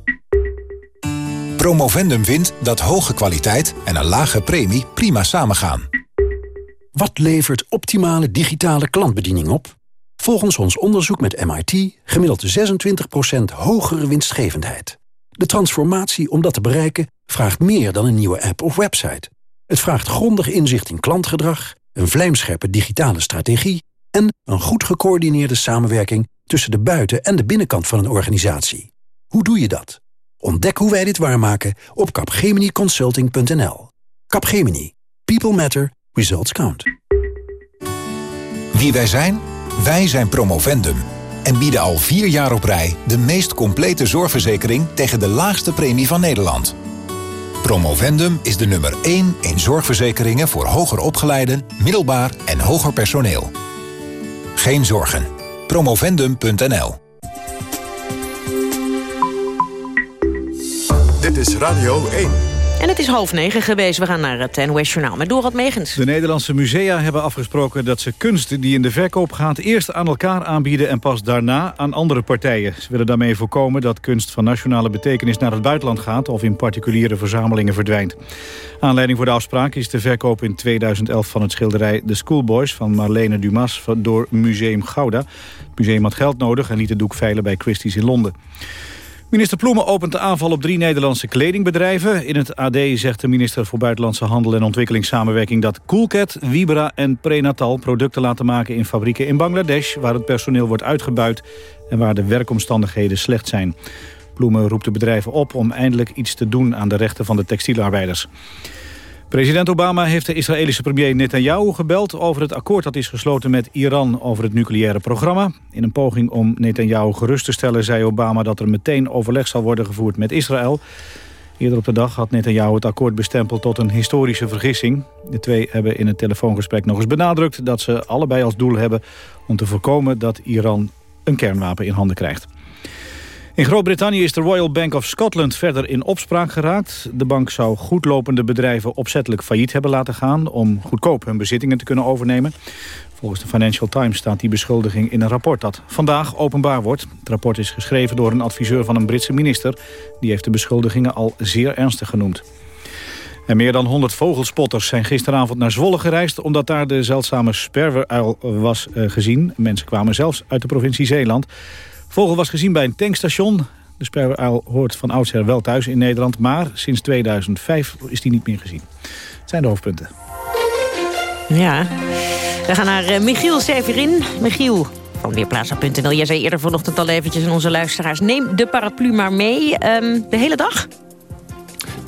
Promovendum vindt dat hoge kwaliteit en een lage premie prima samengaan. Wat levert optimale digitale klantbediening op? Volgens ons onderzoek met MIT gemiddeld 26% hogere winstgevendheid. De transformatie om dat te bereiken vraagt meer dan een nieuwe app of website. Het vraagt grondig inzicht in klantgedrag, een vlijmscherpe digitale strategie... en een goed gecoördineerde samenwerking tussen de buiten- en de binnenkant van een organisatie. Hoe doe je dat? Ontdek hoe wij dit waarmaken op capgeminiconsulting.nl. Capgemini. People matter. Results count. Wie wij zijn? Wij zijn Promovendum. en bieden al vier jaar op rij de meest complete zorgverzekering tegen de laagste premie van Nederland. Promovendum is de nummer 1 in zorgverzekeringen voor hoger opgeleiden, middelbaar en hoger personeel. Geen zorgen. Promovendum.nl is Radio 1. En het is half negen geweest. We gaan naar het NOS Journaal met Dorot Megens. De Nederlandse musea hebben afgesproken dat ze kunst die in de verkoop gaat... eerst aan elkaar aanbieden en pas daarna aan andere partijen. Ze willen daarmee voorkomen dat kunst van nationale betekenis naar het buitenland gaat... of in particuliere verzamelingen verdwijnt. Aanleiding voor de afspraak is de verkoop in 2011 van het schilderij The Schoolboys... van Marlene Dumas door Museum Gouda. Het museum had geld nodig en liet het doek veilen bij Christie's in Londen. Minister Ploemen opent de aanval op drie Nederlandse kledingbedrijven. In het AD zegt de minister voor Buitenlandse Handel en Ontwikkelingssamenwerking... dat Coolcat, Vibra en Prenatal producten laten maken in fabrieken in Bangladesh... waar het personeel wordt uitgebuit en waar de werkomstandigheden slecht zijn. Ploemen roept de bedrijven op om eindelijk iets te doen aan de rechten van de textielarbeiders. President Obama heeft de Israëlische premier Netanyahu gebeld... over het akkoord dat is gesloten met Iran over het nucleaire programma. In een poging om Netanyahu gerust te stellen... zei Obama dat er meteen overleg zal worden gevoerd met Israël. Eerder op de dag had Netanyahu het akkoord bestempeld tot een historische vergissing. De twee hebben in het telefoongesprek nog eens benadrukt... dat ze allebei als doel hebben om te voorkomen dat Iran een kernwapen in handen krijgt. In Groot-Brittannië is de Royal Bank of Scotland verder in opspraak geraakt. De bank zou goedlopende bedrijven opzettelijk failliet hebben laten gaan... om goedkoop hun bezittingen te kunnen overnemen. Volgens de Financial Times staat die beschuldiging in een rapport dat vandaag openbaar wordt. Het rapport is geschreven door een adviseur van een Britse minister. Die heeft de beschuldigingen al zeer ernstig genoemd. En meer dan 100 vogelspotters zijn gisteravond naar Zwolle gereisd... omdat daar de zeldzame sperweruil was uh, gezien. Mensen kwamen zelfs uit de provincie Zeeland. Vogel was gezien bij een tankstation. De sperweruil hoort van oudsher wel thuis in Nederland... maar sinds 2005 is die niet meer gezien. Het zijn de hoofdpunten. Ja, we gaan naar uh, Michiel Severin. Michiel, van Weerplaza.nl. Jij zei eerder vanochtend al eventjes aan onze luisteraars... neem de paraplu maar mee. Um, de hele dag?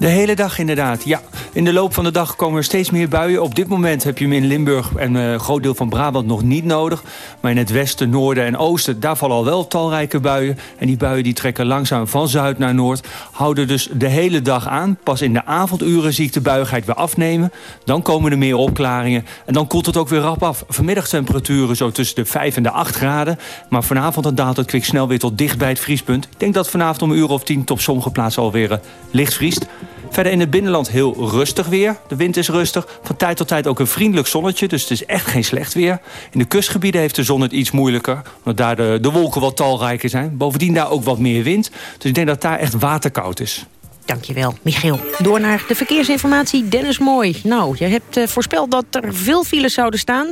De hele dag inderdaad, ja. In de loop van de dag komen er steeds meer buien. Op dit moment heb je hem in Limburg en een groot deel van Brabant nog niet nodig. Maar in het westen, noorden en oosten, daar vallen al wel talrijke buien. En die buien die trekken langzaam van zuid naar noord. Houden dus de hele dag aan. Pas in de avonduren zie ik de buigheid weer afnemen. Dan komen er meer opklaringen. En dan koelt het ook weer rap af. Vanmiddagtemperaturen zo tussen de 5 en de 8 graden. Maar vanavond dan daalt het kwik snel weer tot dicht bij het vriespunt. Ik denk dat vanavond om een uur of tien op sommige plaatsen alweer uh, licht vriest. Verder in het binnenland heel rustig weer. De wind is rustig. Van tijd tot tijd ook een vriendelijk zonnetje. Dus het is echt geen slecht weer. In de kustgebieden heeft de zon het iets moeilijker. Omdat daar de, de wolken wat talrijker zijn. Bovendien daar ook wat meer wind. Dus ik denk dat daar echt waterkoud is. Dankjewel, Michiel. Door naar de verkeersinformatie. Dennis Mooi. Nou, je hebt uh, voorspeld dat er veel files zouden staan.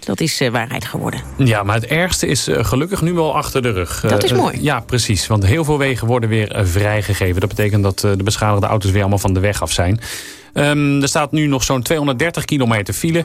Dat is uh, waarheid geworden. Ja, maar het ergste is uh, gelukkig nu wel achter de rug. Dat is mooi. ja, precies. Want heel veel wegen worden weer vrijgegeven. Dat betekent dat de beschadigde auto's weer allemaal van de weg af zijn. Um, er staat nu nog zo'n 230 kilometer file.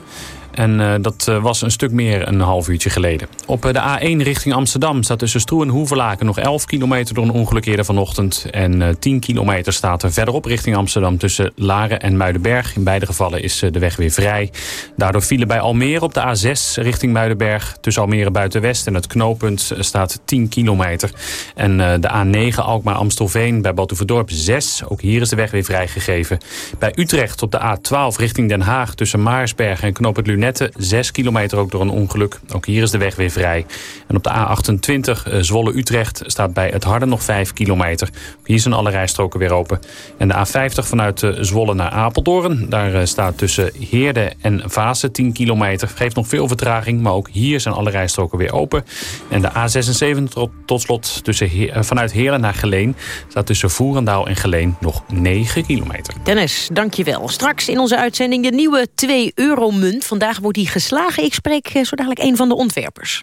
En uh, dat uh, was een stuk meer een half uurtje geleden. Op uh, de A1 richting Amsterdam staat tussen Stroe en Hoevelaken nog 11 kilometer door een ongeluk eerder vanochtend. En 10 kilometer staat er verderop richting Amsterdam tussen Laren en Muidenberg. In beide gevallen is de weg weer vrij. Daardoor vielen bij Almere op de A6 richting Muidenberg. Tussen Almere Buitenwest en het knooppunt staat 10 kilometer. En de A9 Alkmaar-Amstelveen bij Batuverdorp 6. Ook hier is de weg weer vrijgegeven. Bij Utrecht op de A12 richting Den Haag tussen Maarsberg en knooppunt Lunet 6 kilometer ook door een ongeluk. Ook hier is de weg weer vrij. En op de A28 uh, Zwolle-Utrecht staat bij het Harde nog 5 kilometer. Hier zijn alle rijstroken weer open. En de A50 vanuit uh, Zwolle naar Apeldoorn. Daar uh, staat tussen Heerde en Vaassen 10 kilometer. Geeft nog veel vertraging, maar ook hier zijn alle rijstroken weer open. En de A76 tot, slot tussen vanuit Heerlen naar Geleen... staat tussen Voerendaal en Geleen nog 9 kilometer. Dennis, dankjewel. Straks in onze uitzending de nieuwe 2-euro-munt. Vandaag wordt die geslagen. Ik spreek zo dadelijk een van de ontwerpers.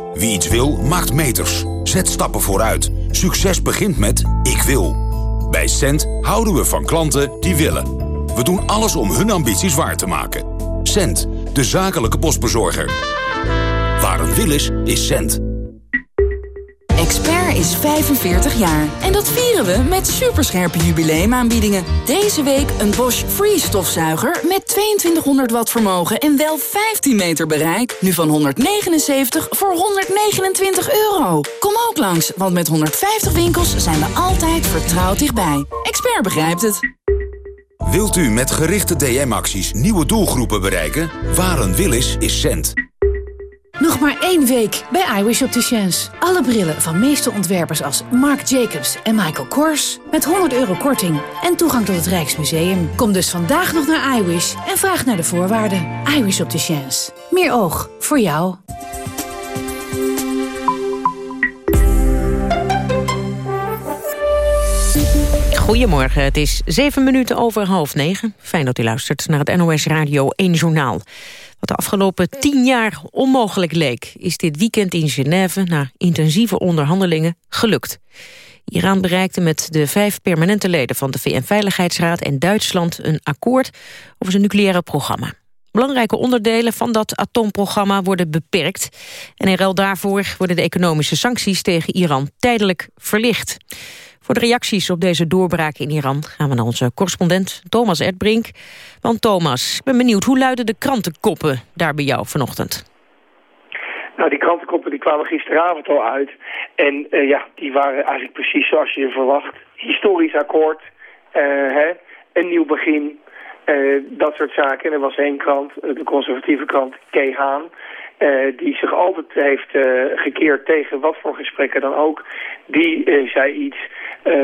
Wie iets wil, maakt meters. Zet stappen vooruit. Succes begint met ik wil. Bij Cent houden we van klanten die willen. We doen alles om hun ambities waar te maken. Cent, de zakelijke postbezorger. Waar een wil is, is Cent. Is 45 jaar. En dat vieren we met superscherpe jubileumaanbiedingen. Deze week een Bosch Free stofzuiger met 2200 watt vermogen en wel 15 meter bereik. Nu van 179 voor 129 euro. Kom ook langs, want met 150 winkels zijn we altijd vertrouwd dichtbij. Expert begrijpt het. Wilt u met gerichte DM-acties nieuwe doelgroepen bereiken? Waar een wil is, is Cent. Nog maar één week bij iWish Opticians. Alle brillen van meeste ontwerpers als Marc Jacobs en Michael Kors... met 100 euro korting en toegang tot het Rijksmuseum. Kom dus vandaag nog naar iWish en vraag naar de voorwaarden. iWish Opticians. Meer oog voor jou. Goedemorgen, het is zeven minuten over half negen. Fijn dat u luistert naar het NOS Radio 1 Journaal. Wat de afgelopen tien jaar onmogelijk leek... is dit weekend in Genève na intensieve onderhandelingen gelukt. Iran bereikte met de vijf permanente leden van de VN-veiligheidsraad... en Duitsland een akkoord over zijn nucleaire programma. Belangrijke onderdelen van dat atoomprogramma worden beperkt. En in ruil daarvoor worden de economische sancties tegen Iran tijdelijk verlicht. Voor de reacties op deze doorbraak in Iran gaan we naar onze correspondent Thomas Erdbrink. Want Thomas, ik ben benieuwd, hoe luiden de krantenkoppen daar bij jou vanochtend? Nou, die krantenkoppen die kwamen gisteravond al uit. En eh, ja, die waren eigenlijk precies zoals je verwacht. Historisch akkoord, eh, hè, een nieuw begin, eh, dat soort zaken. En er was één krant, de conservatieve krant Kay Haan... die zich altijd heeft gekeerd tegen wat voor gesprekken dan ook. Die zei iets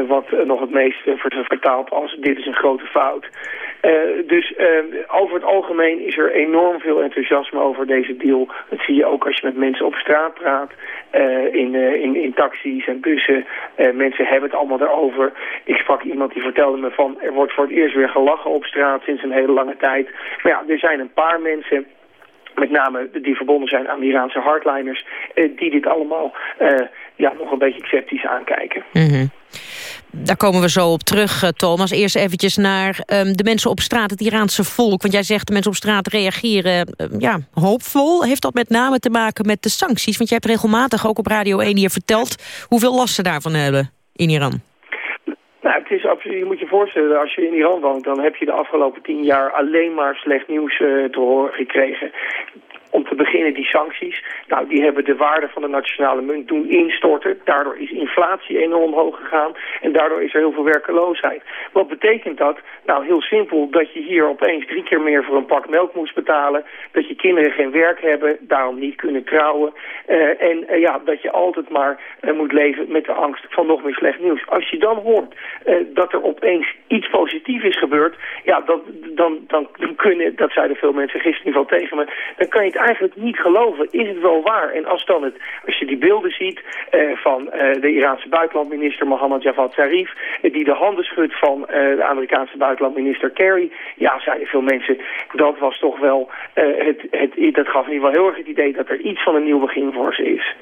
wat nog het meest vertaald als dit is een grote fout. Dus over het algemeen is er enorm veel enthousiasme over deze deal. Dat zie je ook als je met mensen op straat praat, in, in, in taxis en bussen. mensen hebben het allemaal daarover. Ik sprak iemand die vertelde me van er wordt voor het eerst weer gelachen op straat sinds een hele lange tijd. Maar ja, er zijn een paar mensen met name die verbonden zijn aan de Iraanse hardliners, die dit allemaal ja, nog een beetje sceptisch aankijken. Mm daar komen we zo op terug, eh, Thomas. Eerst eventjes naar um, de mensen op straat, het Iraanse volk. Want jij zegt de mensen op straat reageren um, ja, hoopvol. Heeft dat met name te maken met de sancties? Want jij hebt regelmatig ook op Radio 1 hier verteld... hoeveel last ze daarvan hebben in Iran. Nou, het is absoluut, je moet je voorstellen, als je in Iran woont... dan heb je de afgelopen tien jaar alleen maar slecht nieuws uh, te horen gekregen om te beginnen die sancties. Nou, die hebben de waarde van de nationale munt doen instorten. Daardoor is inflatie enorm hoog gegaan. En daardoor is er heel veel werkeloosheid. Wat betekent dat? Nou, heel simpel dat je hier opeens drie keer meer voor een pak melk moest betalen. Dat je kinderen geen werk hebben, daarom niet kunnen trouwen. Uh, en uh, ja, dat je altijd maar uh, moet leven met de angst van nog meer slecht nieuws. Als je dan hoort dat er opeens iets positiefs is gebeurd... ja, dat, dan, dan, dan kunnen, dat zeiden veel mensen gisteren in ieder geval tegen me... dan kan je eigenlijk niet geloven. Is het wel waar? En als, dan het, als je die beelden ziet van de Iraanse buitenlandminister Mohammed Javad Zarif... die de handen schudt van de Amerikaanse buitenlandminister Kerry... ja, zeiden veel mensen, dat was toch wel... het, het, dat gaf in ieder geval heel erg het idee dat er iets van een nieuw begin voor ze is.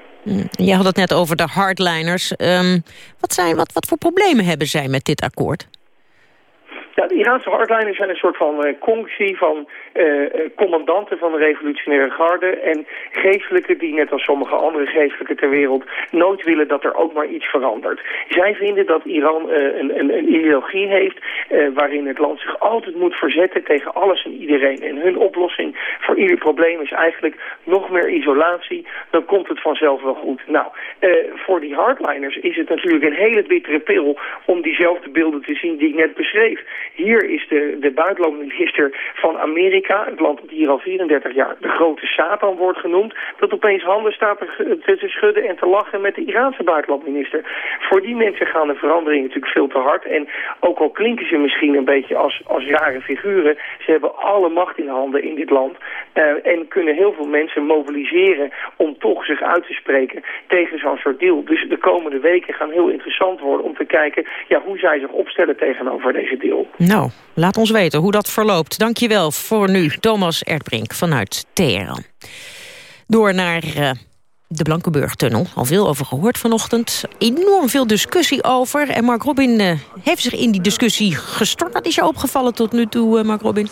Je had het net over de hardliners. Um, wat, zijn, wat, wat voor problemen hebben zij met dit akkoord? Ja, de Iraanse hardliners zijn een soort van uh, conctie van commandanten van de revolutionaire garde en geestelijken die net als sommige andere geestelijken ter wereld nooit willen dat er ook maar iets verandert. Zij vinden dat Iran uh, een, een, een, ideologie heeft waarin het land zich altijd moet verzetten tegen alles en iedereen. En hun oplossing voor ieder probleem is eigenlijk nog meer isolatie, dan komt het vanzelf wel goed. Nou, voor die hardliners is het natuurlijk een hele bittere pil om diezelfde beelden te zien die ik net beschreef. Hier is de, de buitenlandminister van Amerika, het land dat hier al 34 jaar de grote Satan wordt genoemd, dat opeens handen staat te, schudden en te lachen met de Iraanse buitenlandminister. Voor die mensen gaan de veranderingen natuurlijk veel te hard. En ook al klinken ze misschien een beetje als, als rare figuren, ze hebben alle macht in handen in dit land. Uh, en kunnen heel veel mensen mobiliseren om toch zich uit te spreken tegen zo'n soort deal. Dus de komende weken gaan heel interessant worden om te kijken ja, hoe zij zich opstellen tegenover deze deal. Nou, laat ons weten hoe dat verloopt. Dank je wel voor nu. Thomas Erdbrink vanuit Teheran. Door naar uh, de Blankenburg-tunnel. Al veel over gehoord vanochtend. Enorm veel discussie over. En Mark Robin uh, heeft zich in die discussie gestort. Wat is je opgevallen tot nu toe, uh, Mark Robin?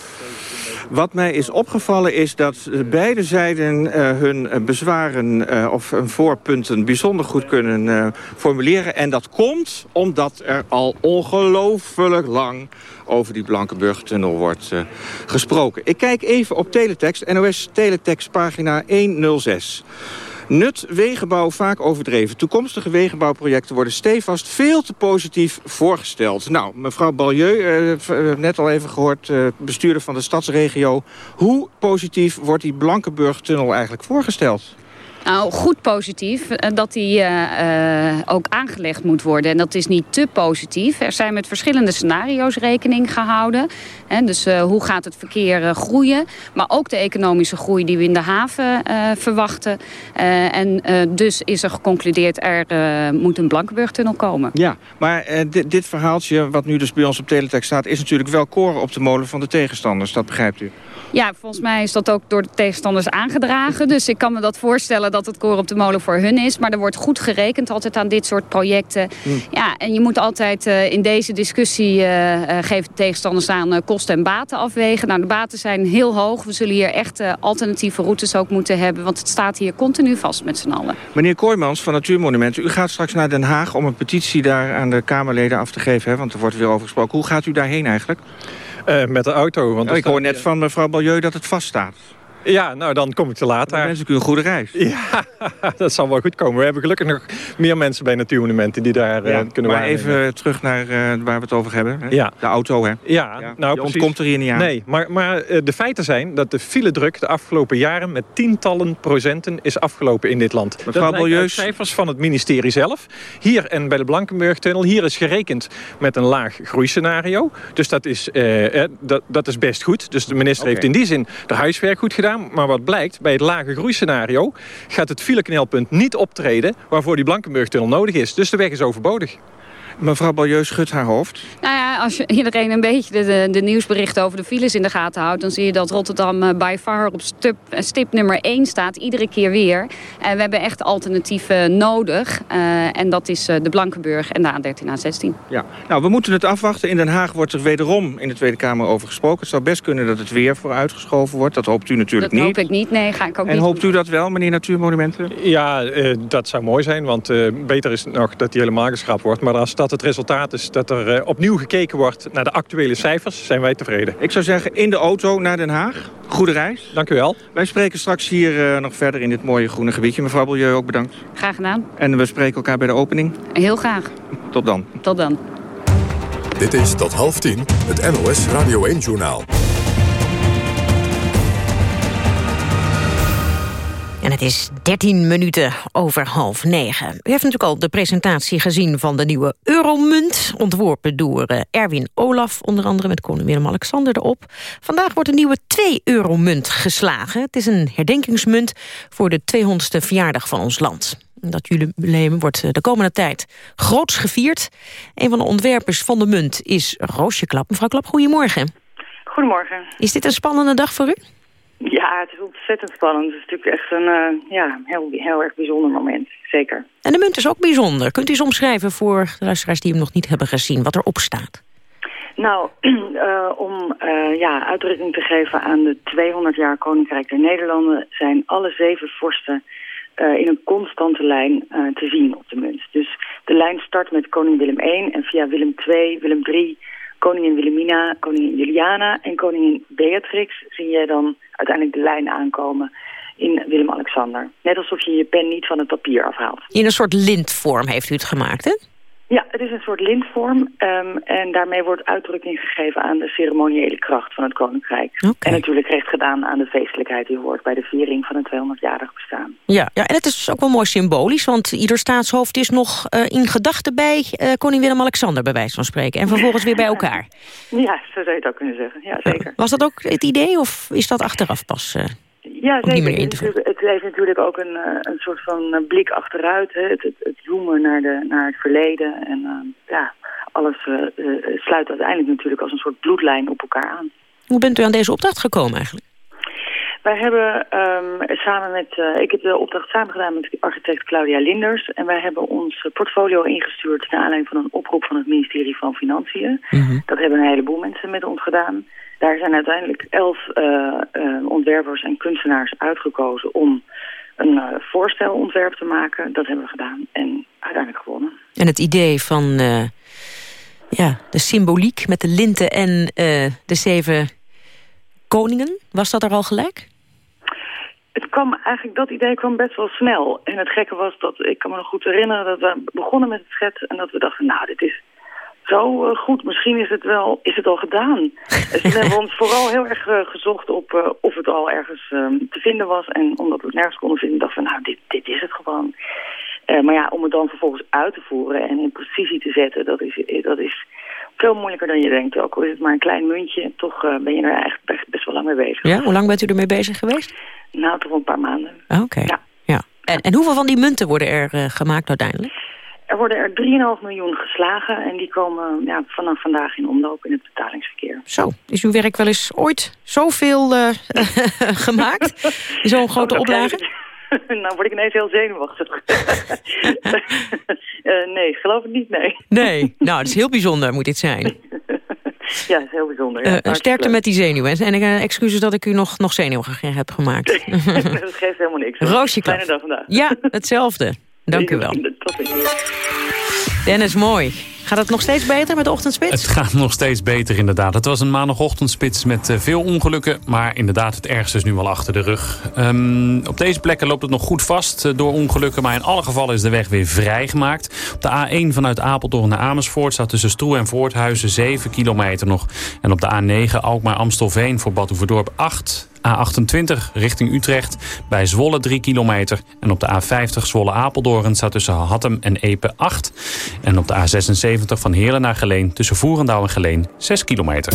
Wat mij is opgevallen is dat beide zijden uh, hun bezwaren uh, of hun voorpunten bijzonder goed kunnen formuleren. En dat komt omdat er al ongelooflijk lang over die Blankenburg-tunnel wordt gesproken. Ik kijk even op teletext, NOS Teletext pagina 106. Nut wegenbouw vaak overdreven. Toekomstige wegenbouwprojecten worden stevast veel te positief voorgesteld. Nou, mevrouw Balieu, uh, net al even gehoord, uh, bestuurder van de stadsregio. Hoe positief wordt die Blankenburg-tunnel eigenlijk voorgesteld? Nou, goed positief dat die uh, uh, ook aangelegd moet worden. En dat is niet te positief. Er zijn met verschillende scenario's rekening gehouden. Dus hoe gaat het verkeer groeien? Maar ook de economische groei die we in de haven verwachten. en dus is er geconcludeerd, er moet een Blankenburg-tunnel komen. Ja, maar dit, dit verhaaltje, wat nu dus bij ons op teletext staat... is natuurlijk wel koren op de molen van de tegenstanders. Dat begrijpt u? Ja, volgens mij is dat ook door de tegenstanders aangedragen. Dus ik kan me dat voorstellen dat het koren op de molen voor hun is. Maar er wordt goed gerekend altijd aan dit soort projecten. Hmm. Ja, en je moet altijd uh, in deze discussie uh, uh, geven tegenstanders aan kosten en baten afwegen. Nou, de baten zijn heel hoog. We zullen hier echt alternatieve routes ook moeten hebben. Want het staat hier continu vast met z'n allen. Meneer Kooijmans van Natuurmonumenten, u gaat straks naar Den Haag om een petitie daar aan de Kamerleden af te geven. Hè? Want er wordt weer over gesproken. Hoe gaat u daarheen eigenlijk? Uh, met de auto. Want ik hoor net van mevrouw Balieu dat het vaststaat. Ja, nou dan kom ik te laat. Ik u een goede reis. [LAUGHS] Ja, dat zal wel goed komen. We hebben gelukkig nog meer mensen bij Natuurmonumenten die daar ja, uh, kunnen Maar even terug naar uh, waar we het over hebben. Hè? Ja. De auto, hè? Ja, ja. nou komt er hier niet aan. Nee, maar, maar uh, de feiten zijn dat de file-druk de afgelopen jaren... met tientallen procenten is afgelopen in dit land. Mevrouw dat Balieus... cijfers van het ministerie zelf. Hier en bij de Blankenburg-tunnel, hier is gerekend met een laag groeiscenario. Dus dat is, dat, dat is best goed. Dus de minister okay. heeft in die zin de huiswerk goed gedaan. Maar wat blijkt, bij het lage groeiscenario gaat het fileknelpunt niet optreden waarvoor die Blankenburg-tunnel nodig is. Dus de weg is overbodig. Mevrouw Balieu schudt haar hoofd. Nou ja, als je iedereen een beetje de, de, de, nieuwsberichten over de files in de gaten houdt... dan zie je dat Rotterdam uh, by far op stip, stip nummer 1 staat, iedere keer weer. En we hebben echt alternatieven nodig. Uh, en dat is de Blankenburg en de A13 A16. Ja, nou, we moeten het afwachten. In Den Haag wordt er wederom in de Tweede Kamer over gesproken. Het zou best kunnen dat het weer vooruitgeschoven wordt. Dat hoopt u natuurlijk dat niet. Dat hoop ik niet, nee, ga ik ook en niet hoopt doen. u dat wel, meneer Natuurmonumenten? Ja, dat zou mooi zijn, want beter is het nog dat die helemaal geschrapt wordt. Maar als dat het resultaat is dat er uh, opnieuw gekeken wordt naar de actuele cijfers, zijn wij tevreden. Ik zou zeggen, in de auto naar Den Haag. Goede reis. Dank u wel. Wij spreken straks hier uh, nog verder in dit mooie groene gebiedje. Mevrouw Belieu, ook bedankt. Graag gedaan. En we spreken elkaar bij de opening. Heel graag. Tot dan. Tot dan. Dit is tot half tien het NOS Radio 1-journaal. En het is 13 minuten over half negen. U heeft natuurlijk al de presentatie gezien van de nieuwe euromunt... ontworpen door uh, Erwin Olaf, onder andere met koning Willem-Alexander erop. Vandaag wordt een nieuwe 2-euromunt geslagen. Het is een herdenkingsmunt voor de 200ste verjaardag van ons land. Dat jubileum wordt de komende tijd groots gevierd. Een van de ontwerpers van de munt is Roosje Klap. Mevrouw Klap, goedemorgen. Goedemorgen. Is dit een spannende dag voor u? Ja, het is ontzettend spannend. Het is natuurlijk echt een uh, ja, heel, heel erg bijzonder moment, zeker. En de munt is ook bijzonder. Kunt u eens omschrijven voor de luisteraars die hem nog niet hebben gezien, wat erop staat? Nou, uh, [CLEARS THROAT] om uh, ja, uitdrukking te geven aan de 200 jaar Koninkrijk der Nederlanden... zijn alle zeven vorsten in een constante lijn te zien op de munt. Dus de lijn start met koning Willem I en via Willem II, Willem III koningin Wilhelmina, koningin Juliana en koningin Beatrix zie je dan uiteindelijk de lijn aankomen in Willem-Alexander. Net alsof je je pen niet van het papier afhaalt. In een soort lintvorm heeft u het gemaakt, hè? Ja, het is een soort lintvorm um, en daarmee wordt uitdrukking gegeven aan de ceremoniële kracht van het koninkrijk. Okay. En natuurlijk recht gedaan aan de feestelijkheid die hoort bij de viering van het 200-jarig bestaan. Ja, ja, en het is ook wel mooi symbolisch, want ieder staatshoofd is nog uh, in gedachten bij uh, koning Willem-Alexander, bij wijze van spreken. En vervolgens weer bij elkaar. [LAUGHS] Ja, zo zou je het ook kunnen zeggen. Ja, zeker. Was dat ook het idee of is dat achteraf pas... Ja, zeker. Het, het heeft natuurlijk ook een, een soort van blik achteruit. Hè. Het, het, het zoomen naar, de, naar het verleden. En uh, ja, alles uh, sluit uiteindelijk natuurlijk als een soort bloedlijn op elkaar aan. Hoe bent u aan deze opdracht gekomen eigenlijk? Wij hebben um, samen met, uh, ik heb de opdracht samen gedaan met architect Claudia Linders. En wij hebben ons portfolio ingestuurd naar aanleiding van een oproep van het ministerie van Financiën. Mm -hmm. Dat hebben een heleboel mensen met ons gedaan. Daar zijn uiteindelijk elf uh, uh, ontwerpers en kunstenaars uitgekozen om een voorstelontwerp te maken. Dat hebben we gedaan en uiteindelijk gewonnen. En het idee van ja, de symboliek met de linten en de zeven koningen, was dat er al gelijk? Het kwam eigenlijk, dat idee kwam best wel snel. En het gekke was dat, ik kan me nog goed herinneren dat we begonnen met het schetsen en dat we dachten, nou, dit is zo uh, goed, misschien is het wel, is het al gedaan. [LAUGHS] dus toen hebben we ons vooral heel erg uh, gezocht op uh, of het al ergens te vinden was. En omdat we het nergens konden vinden, dachten we, nou, dit, dit is het gewoon. maar ja, om het dan vervolgens uit te voeren en in precisie te zetten, dat is, dat is veel moeilijker dan je denkt. Ook al is het maar een klein muntje, toch ben je er eigenlijk best, wel lang mee bezig. Ja, hoe lang bent u ermee bezig geweest? Nou, toch een paar maanden. Oké. Okay. Ja. ja. En, en hoeveel van die munten worden er uh, gemaakt uiteindelijk? Er worden er 3,5 miljoen geslagen en die komen ja, vanaf vandaag in omloop in het betalingsverkeer. Zo, is uw werk wel eens ooit zoveel uh, [LAUGHS] gemaakt? Zo'n grote oplage? [LAUGHS] nou word ik ineens heel zenuwachtig. uh, [LAUGHS] nee, geloof ik niet, nee. Nee, nou, dat is heel bijzonder moet dit zijn. [LAUGHS] Ja, dat is heel bijzonder. Ja. Uh, sterkte met die zenuwen. En uh, excuses dat ik u nog, nog zenuwiger heb gemaakt. dat geeft helemaal niks. Roosje Fijne dag vandaag. Ja, hetzelfde. Dank u wel. Dennis, mooi. Gaat het nog steeds beter met de ochtendspits? Het gaat nog steeds beter inderdaad. Het was een maandagochtendspits met uh, veel ongelukken. Maar inderdaad, het ergste is nu al achter de rug. Um, op deze plekken loopt het nog goed vast uh, door ongelukken. Maar in alle gevallen is de weg weer vrijgemaakt. Op de A1 vanuit Apeldoorn naar Amersfoort... staat tussen Stroe en Voorthuizen 7 kilometer nog. En op de A9 Alkmaar-Amstelveen voor Bad 8 A28 richting Utrecht bij Zwolle 3 kilometer. En op de A50 Zwolle-Apeldoorn staat tussen Hattem en Epe 8. En op de A76 van Heerlen naar Geleen tussen Voerendaal en Geleen 6 kilometer.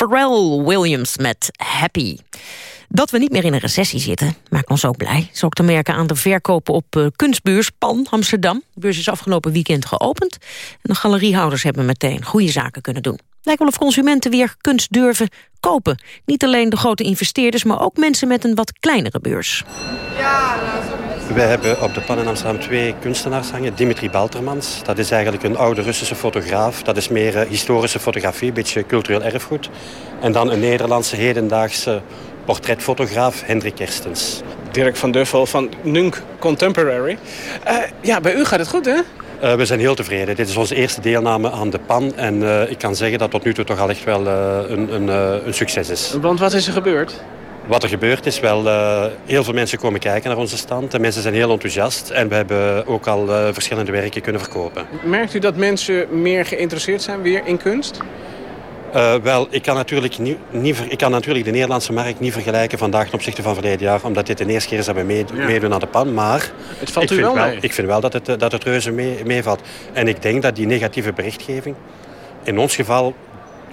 Pharrell Williams met Happy. Dat we niet meer in een recessie zitten, maakt ons ook blij. Ook te merken aan de verkopen op uh, kunstbeurs Pan Amsterdam. De beurs is afgelopen weekend geopend. En de galeriehouders hebben meteen goede zaken kunnen doen. Lijkt wel of consumenten weer kunst durven kopen. Niet alleen de grote investeerders, maar ook mensen met een wat kleinere beurs. Ja, we hebben op de Pan in Amsterdam twee kunstenaars hangen. Dimitri Baltermans, dat is eigenlijk een oude Russische fotograaf. Dat is meer uh, historische fotografie, een beetje cultureel erfgoed. En dan een Nederlandse hedendaagse portretfotograaf, Hendrik Kerstens. Dirk van Duffel van Nunk Contemporary. Uh, ja, bij u gaat het goed, hè? Uh, we zijn heel tevreden. Dit is onze eerste deelname aan de PAN. En uh, ik kan zeggen dat tot nu toe toch al echt wel een, een, een, succes is. Want wat is er gebeurd? Wat er gebeurt is wel, heel veel mensen komen kijken naar onze stand. De mensen zijn heel enthousiast en we hebben ook al verschillende werken kunnen verkopen. Merkt u dat mensen meer geïnteresseerd zijn weer in kunst? Uh, wel, ik kan, natuurlijk niet, niet, ik kan natuurlijk de Nederlandse markt niet vergelijken vandaag ten opzichte van verleden jaar. Omdat dit de eerste keer is dat we mee, ja. meedoen aan de pan. Maar het valt ik, u vind wel mee. ik vind wel dat het, dat het reuze mee, meevalt. En ik denk dat die negatieve berichtgeving, in ons geval,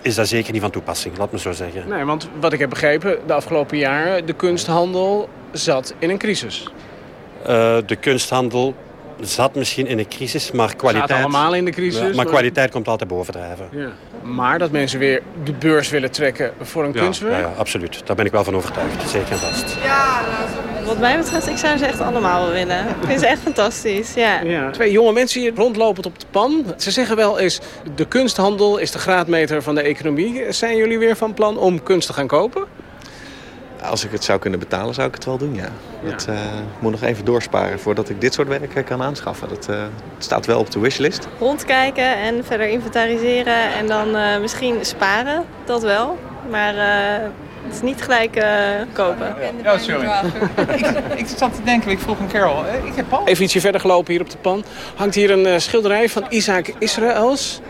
is dat zeker niet van toepassing. Laat me zo zeggen. Nee, want wat ik heb begrepen, de afgelopen jaren, de kunsthandel zat in een crisis. Uh, de kunsthandel zat misschien in een crisis, maar kwaliteit... Zat allemaal in de crisis. Maar, maar kwaliteit komt altijd bovendrijven. Ja. Maar dat mensen weer de beurs willen trekken voor een ja, kunstwerk? Ja, ja, absoluut. Daar ben ik wel van overtuigd. Zeker en vast. Ja, wat mij betreft, ik zou ze echt allemaal wel willen. Ik vind ze echt fantastisch, ja. ja. Twee jonge mensen hier rondlopend op de pan. Ze zeggen wel eens, de kunsthandel is de graadmeter van de economie. Zijn jullie weer van plan om kunst te gaan kopen? Als ik het zou kunnen betalen, zou ik het wel doen, ja. Dat uh, moet nog even doorsparen voordat ik dit soort werk kan aanschaffen. Dat uh, staat wel op de wishlist. Rondkijken en verder inventariseren en dan uh, misschien sparen, dat wel. Maar het is niet gelijk kopen. Ja, sorry. ik, ik, zat te denken, ik vroeg een Carol. Ik heb al... Even ietsje verder gelopen hier op de pan. Hangt hier een schilderij van Isaac Israëls.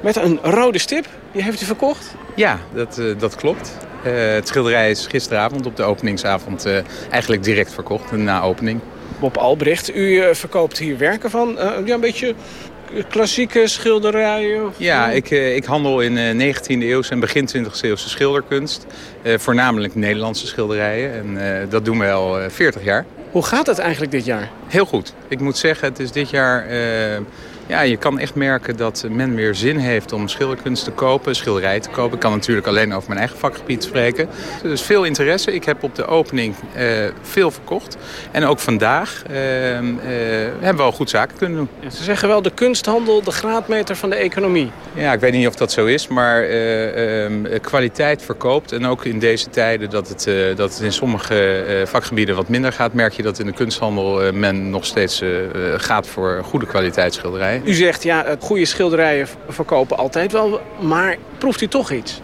Met een rode stip. Die heeft u verkocht? Ja, dat, dat klopt. Uh, het schilderij is gisteravond op de openingsavond uh, eigenlijk direct verkocht, na opening. Bob Albrecht, u uh, verkoopt hier werken van ja, een beetje klassieke schilderijen? Of... Ja, ik, ik handel in 19e eeuwse en begin 20e eeuwse schilderkunst. voornamelijk Nederlandse schilderijen en dat doen we al 40 jaar. Hoe gaat het eigenlijk dit jaar? Heel goed. Ik moet zeggen, het is dit jaar... Ja, je kan echt merken dat men meer zin heeft om schilderkunst te kopen, schilderij te kopen. Ik kan natuurlijk alleen over mijn eigen vakgebied spreken. Dus veel interesse. Ik heb op de opening uh, veel verkocht. En ook vandaag uh, uh, hebben we al goed zaken kunnen doen. Ja, ze zeggen wel de kunsthandel de graadmeter van de economie. Ja, ik weet niet of dat zo is, maar kwaliteit verkoopt. En ook in deze tijden dat het, dat het in sommige vakgebieden wat minder gaat... merk je dat in de kunsthandel men nog steeds gaat voor goede kwaliteitsschilderijen. U zegt, ja, goede schilderijen verkopen altijd wel, maar proeft u toch iets?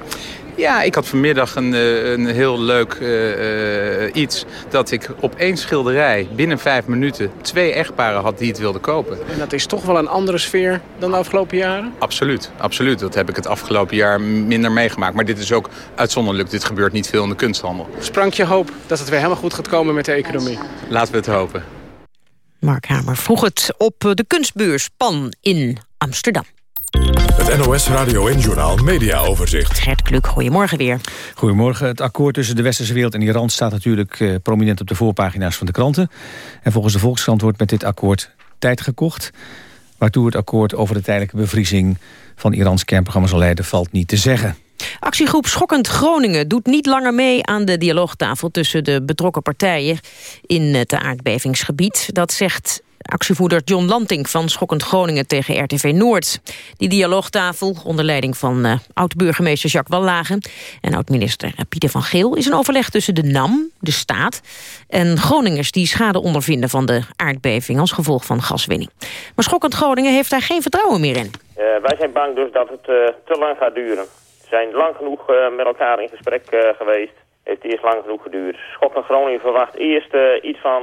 Ja, ik had vanmiddag een, een heel leuk uh, uh, iets. Dat ik op één schilderij binnen vijf minuten twee echtparen had die het wilden kopen. En dat is toch wel een andere sfeer dan de afgelopen jaren? Absoluut, absoluut. Dat heb ik het afgelopen jaar minder meegemaakt. Maar dit is ook uitzonderlijk. Dit gebeurt niet veel in de kunsthandel. Sprankje hoop dat het weer helemaal goed gaat komen met de economie? Laten we het hopen. Mark Hamer vroeg het op de kunstbeurs Pan in Amsterdam. Het NOS Radio en Journal Media Overzicht. Gert Kluk, goedemorgen weer. Goedemorgen. Het akkoord tussen de westerse wereld en Iran staat natuurlijk eh, prominent op de voorpagina's van de kranten. En volgens de Volkskrant wordt met dit akkoord tijd gekocht. Waartoe het akkoord over de tijdelijke bevriezing van Irans kernprogramma zal leiden valt niet te zeggen. Actiegroep Schokkend Groningen doet niet langer mee aan de dialoogtafel tussen de betrokken partijen in het aardbevingsgebied. Dat zegt actievoerder John Lanting van Schokkend Groningen tegen RTV Noord. Die dialoogtafel, onder leiding van uh, oud-burgemeester Jacques Wallagen... en oud-minister Pieter van Geel... is een overleg tussen de NAM, de staat... en Groningers die schade ondervinden van de aardbeving... als gevolg van gaswinning. Maar Schokkend Groningen heeft daar geen vertrouwen meer in. Uh, wij zijn bang dus dat het te lang gaat duren. We zijn lang genoeg met elkaar in gesprek geweest. Het heeft eerst lang genoeg geduurd. Schokkend Groningen verwacht eerst iets van,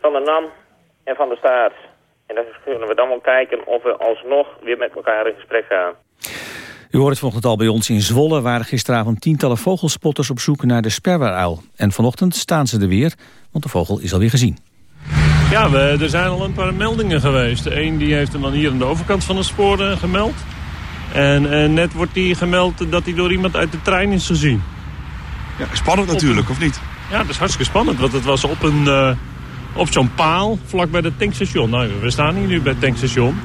van de NAM en van de staat. En dan kunnen we dan wel kijken of we alsnog weer met elkaar in gesprek gaan. U hoort het vanochtend al bij ons in Zwolle... waren gisteravond tientallen vogelspotters op zoek naar de sperweruil. En vanochtend staan ze er weer, want de vogel is alweer gezien. Ja, we, er zijn al een paar meldingen geweest. Eén die heeft hem dan hier aan de overkant van de sporen gemeld. En eh, net wordt hij gemeld dat hij door iemand uit de trein is gezien. Ja, spannend natuurlijk, of niet? Ja, dat is hartstikke spannend, want het was op, een, uh, op zo'n paal vlak bij het tankstation. Nou, we staan hier nu bij het tankstation.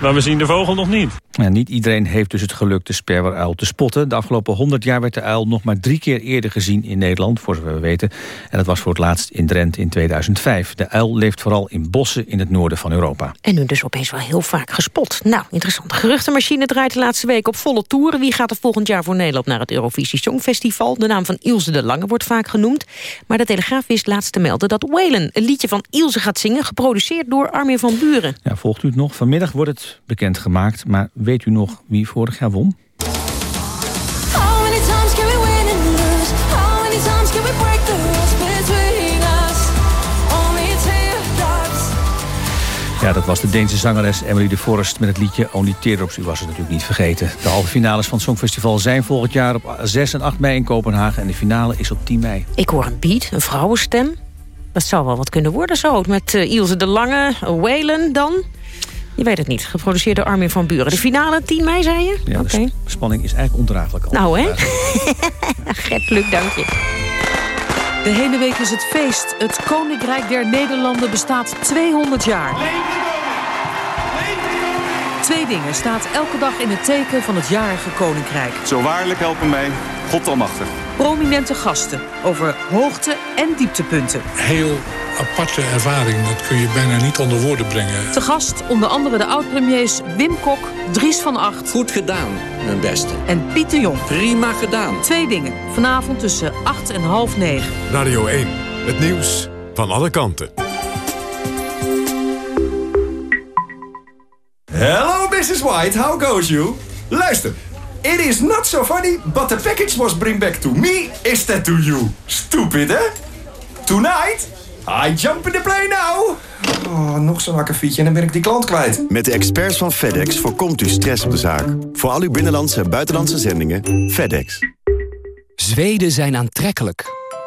Maar we zien de vogel nog niet. Niet iedereen heeft dus het geluk de sperweruil te spotten. De afgelopen 100 jaar werd de uil nog maar drie keer eerder gezien in Nederland, voor zover we weten. En dat was voor het laatst in Drenthe in 2005. De uil leeft vooral in bossen in het noorden van Europa. En nu dus opeens wel heel vaak gespot. Nou, interessant. geruchtenmachine draait de laatste week op volle toeren. Wie gaat er volgend jaar voor Nederland naar het Eurovisie Songfestival? De naam van Ilse de Lange wordt vaak genoemd. Maar de Telegraaf wist laatst te melden dat Whalen een liedje van Ilse gaat zingen... geproduceerd door Armin van Buren. Ja, volgt u het nog? Vanmiddag wordt het bekendgemaakt. Maar weet u nog wie vorig jaar won? Ja, dat was de Deense zangeres Emily de Forest met het liedje Only Teardrops. U was het natuurlijk niet vergeten. De halve finales van het Songfestival zijn volgend jaar op 6 en 8 mei in Kopenhagen. En de finale is op 10 mei. Ik hoor een beat, een vrouwenstem. Dat zou wel wat kunnen worden zo. Met uh, Ilse de Lange, Whalen dan. Je weet het niet. Geproduceerd door Armin van Buren. De finale 10 mei, zei je? Ja, de spanning is eigenlijk ondraaglijk al. Nou, hè? [LAUGHS] Gert Luc, dank je. De hele week is het feest. Het Koninkrijk der Nederlanden bestaat 200 jaar. Twee dingen staat elke dag in het teken van het jarige Koninkrijk. Zo waarlijk helpen mij God almachtig. Prominente gasten over hoogte- en dieptepunten. Heel aparte ervaring. Dat kun je bijna niet onder woorden brengen. Te gast onder andere de oud-premiers Wim Kok, Dries van Acht. Goed gedaan, mijn beste. En Pieter Jong. Prima gedaan. Twee dingen. Vanavond tussen 8 en half 9. Radio 1. Het nieuws van alle kanten. Hello, Mrs. White. How goes you? Luister. It is not so funny, but the package was bring back to me instead to you. Stupid, hè? Tonight, I jump in the plane now. Oh, nog zo'n akkefietje en dan ben ik die klant kwijt. Met de experts van FedEx voorkomt u stress op de zaak. Voor al uw binnenlandse en buitenlandse zendingen, FedEx. Zweden zijn aantrekkelijk.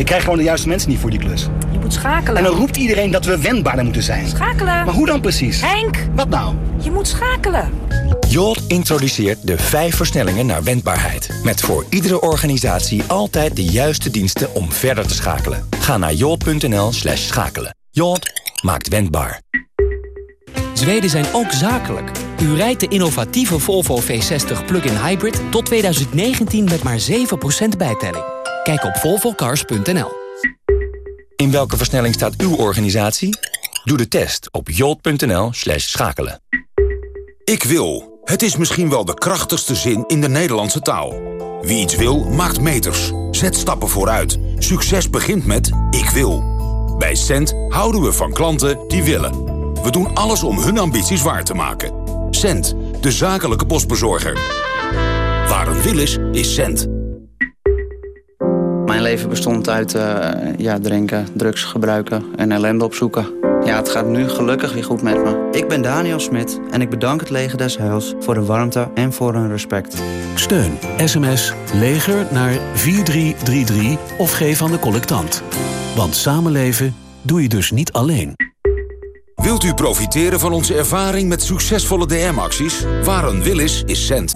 Ik krijg gewoon de juiste mensen niet voor die klus. Je moet schakelen. En dan roept iedereen dat we wendbaarder moeten zijn. Schakelen. Maar hoe dan precies? Henk! Wat nou? Je moet schakelen. Jolt introduceert de vijf versnellingen naar wendbaarheid. Met voor iedere organisatie altijd de juiste diensten om verder te schakelen. Ga naar jolt.nl slash schakelen. Jolt maakt wendbaar. Zweden zijn ook zakelijk. U rijdt de innovatieve Volvo V60 plug-in hybrid tot 2019 met maar 7% bijtelling. Kijk op volvocars.nl. In welke versnelling staat uw organisatie? Doe de test op jolt.nl slash schakelen. Ik wil. Het is misschien wel de krachtigste zin in de Nederlandse taal. Wie iets wil, maakt meters. Zet stappen vooruit. Succes begint met ik wil. Bij Cent houden we van klanten die willen. We doen alles om hun ambities waar te maken. Cent, de zakelijke postbezorger. Waar een wil is, is Cent. Leven bestond uit uh, ja, drinken, drugs gebruiken en ellende opzoeken. Ja, het gaat nu gelukkig weer goed met me. Ik ben Daniel Smit en ik bedank het Leger des Heils voor de warmte en voor hun respect. Steun sms leger naar 4333 of geef aan de collectant. Want samenleven doe je dus niet alleen. Wilt u profiteren van onze ervaring met succesvolle DM-acties? Waar een wil is, is cent.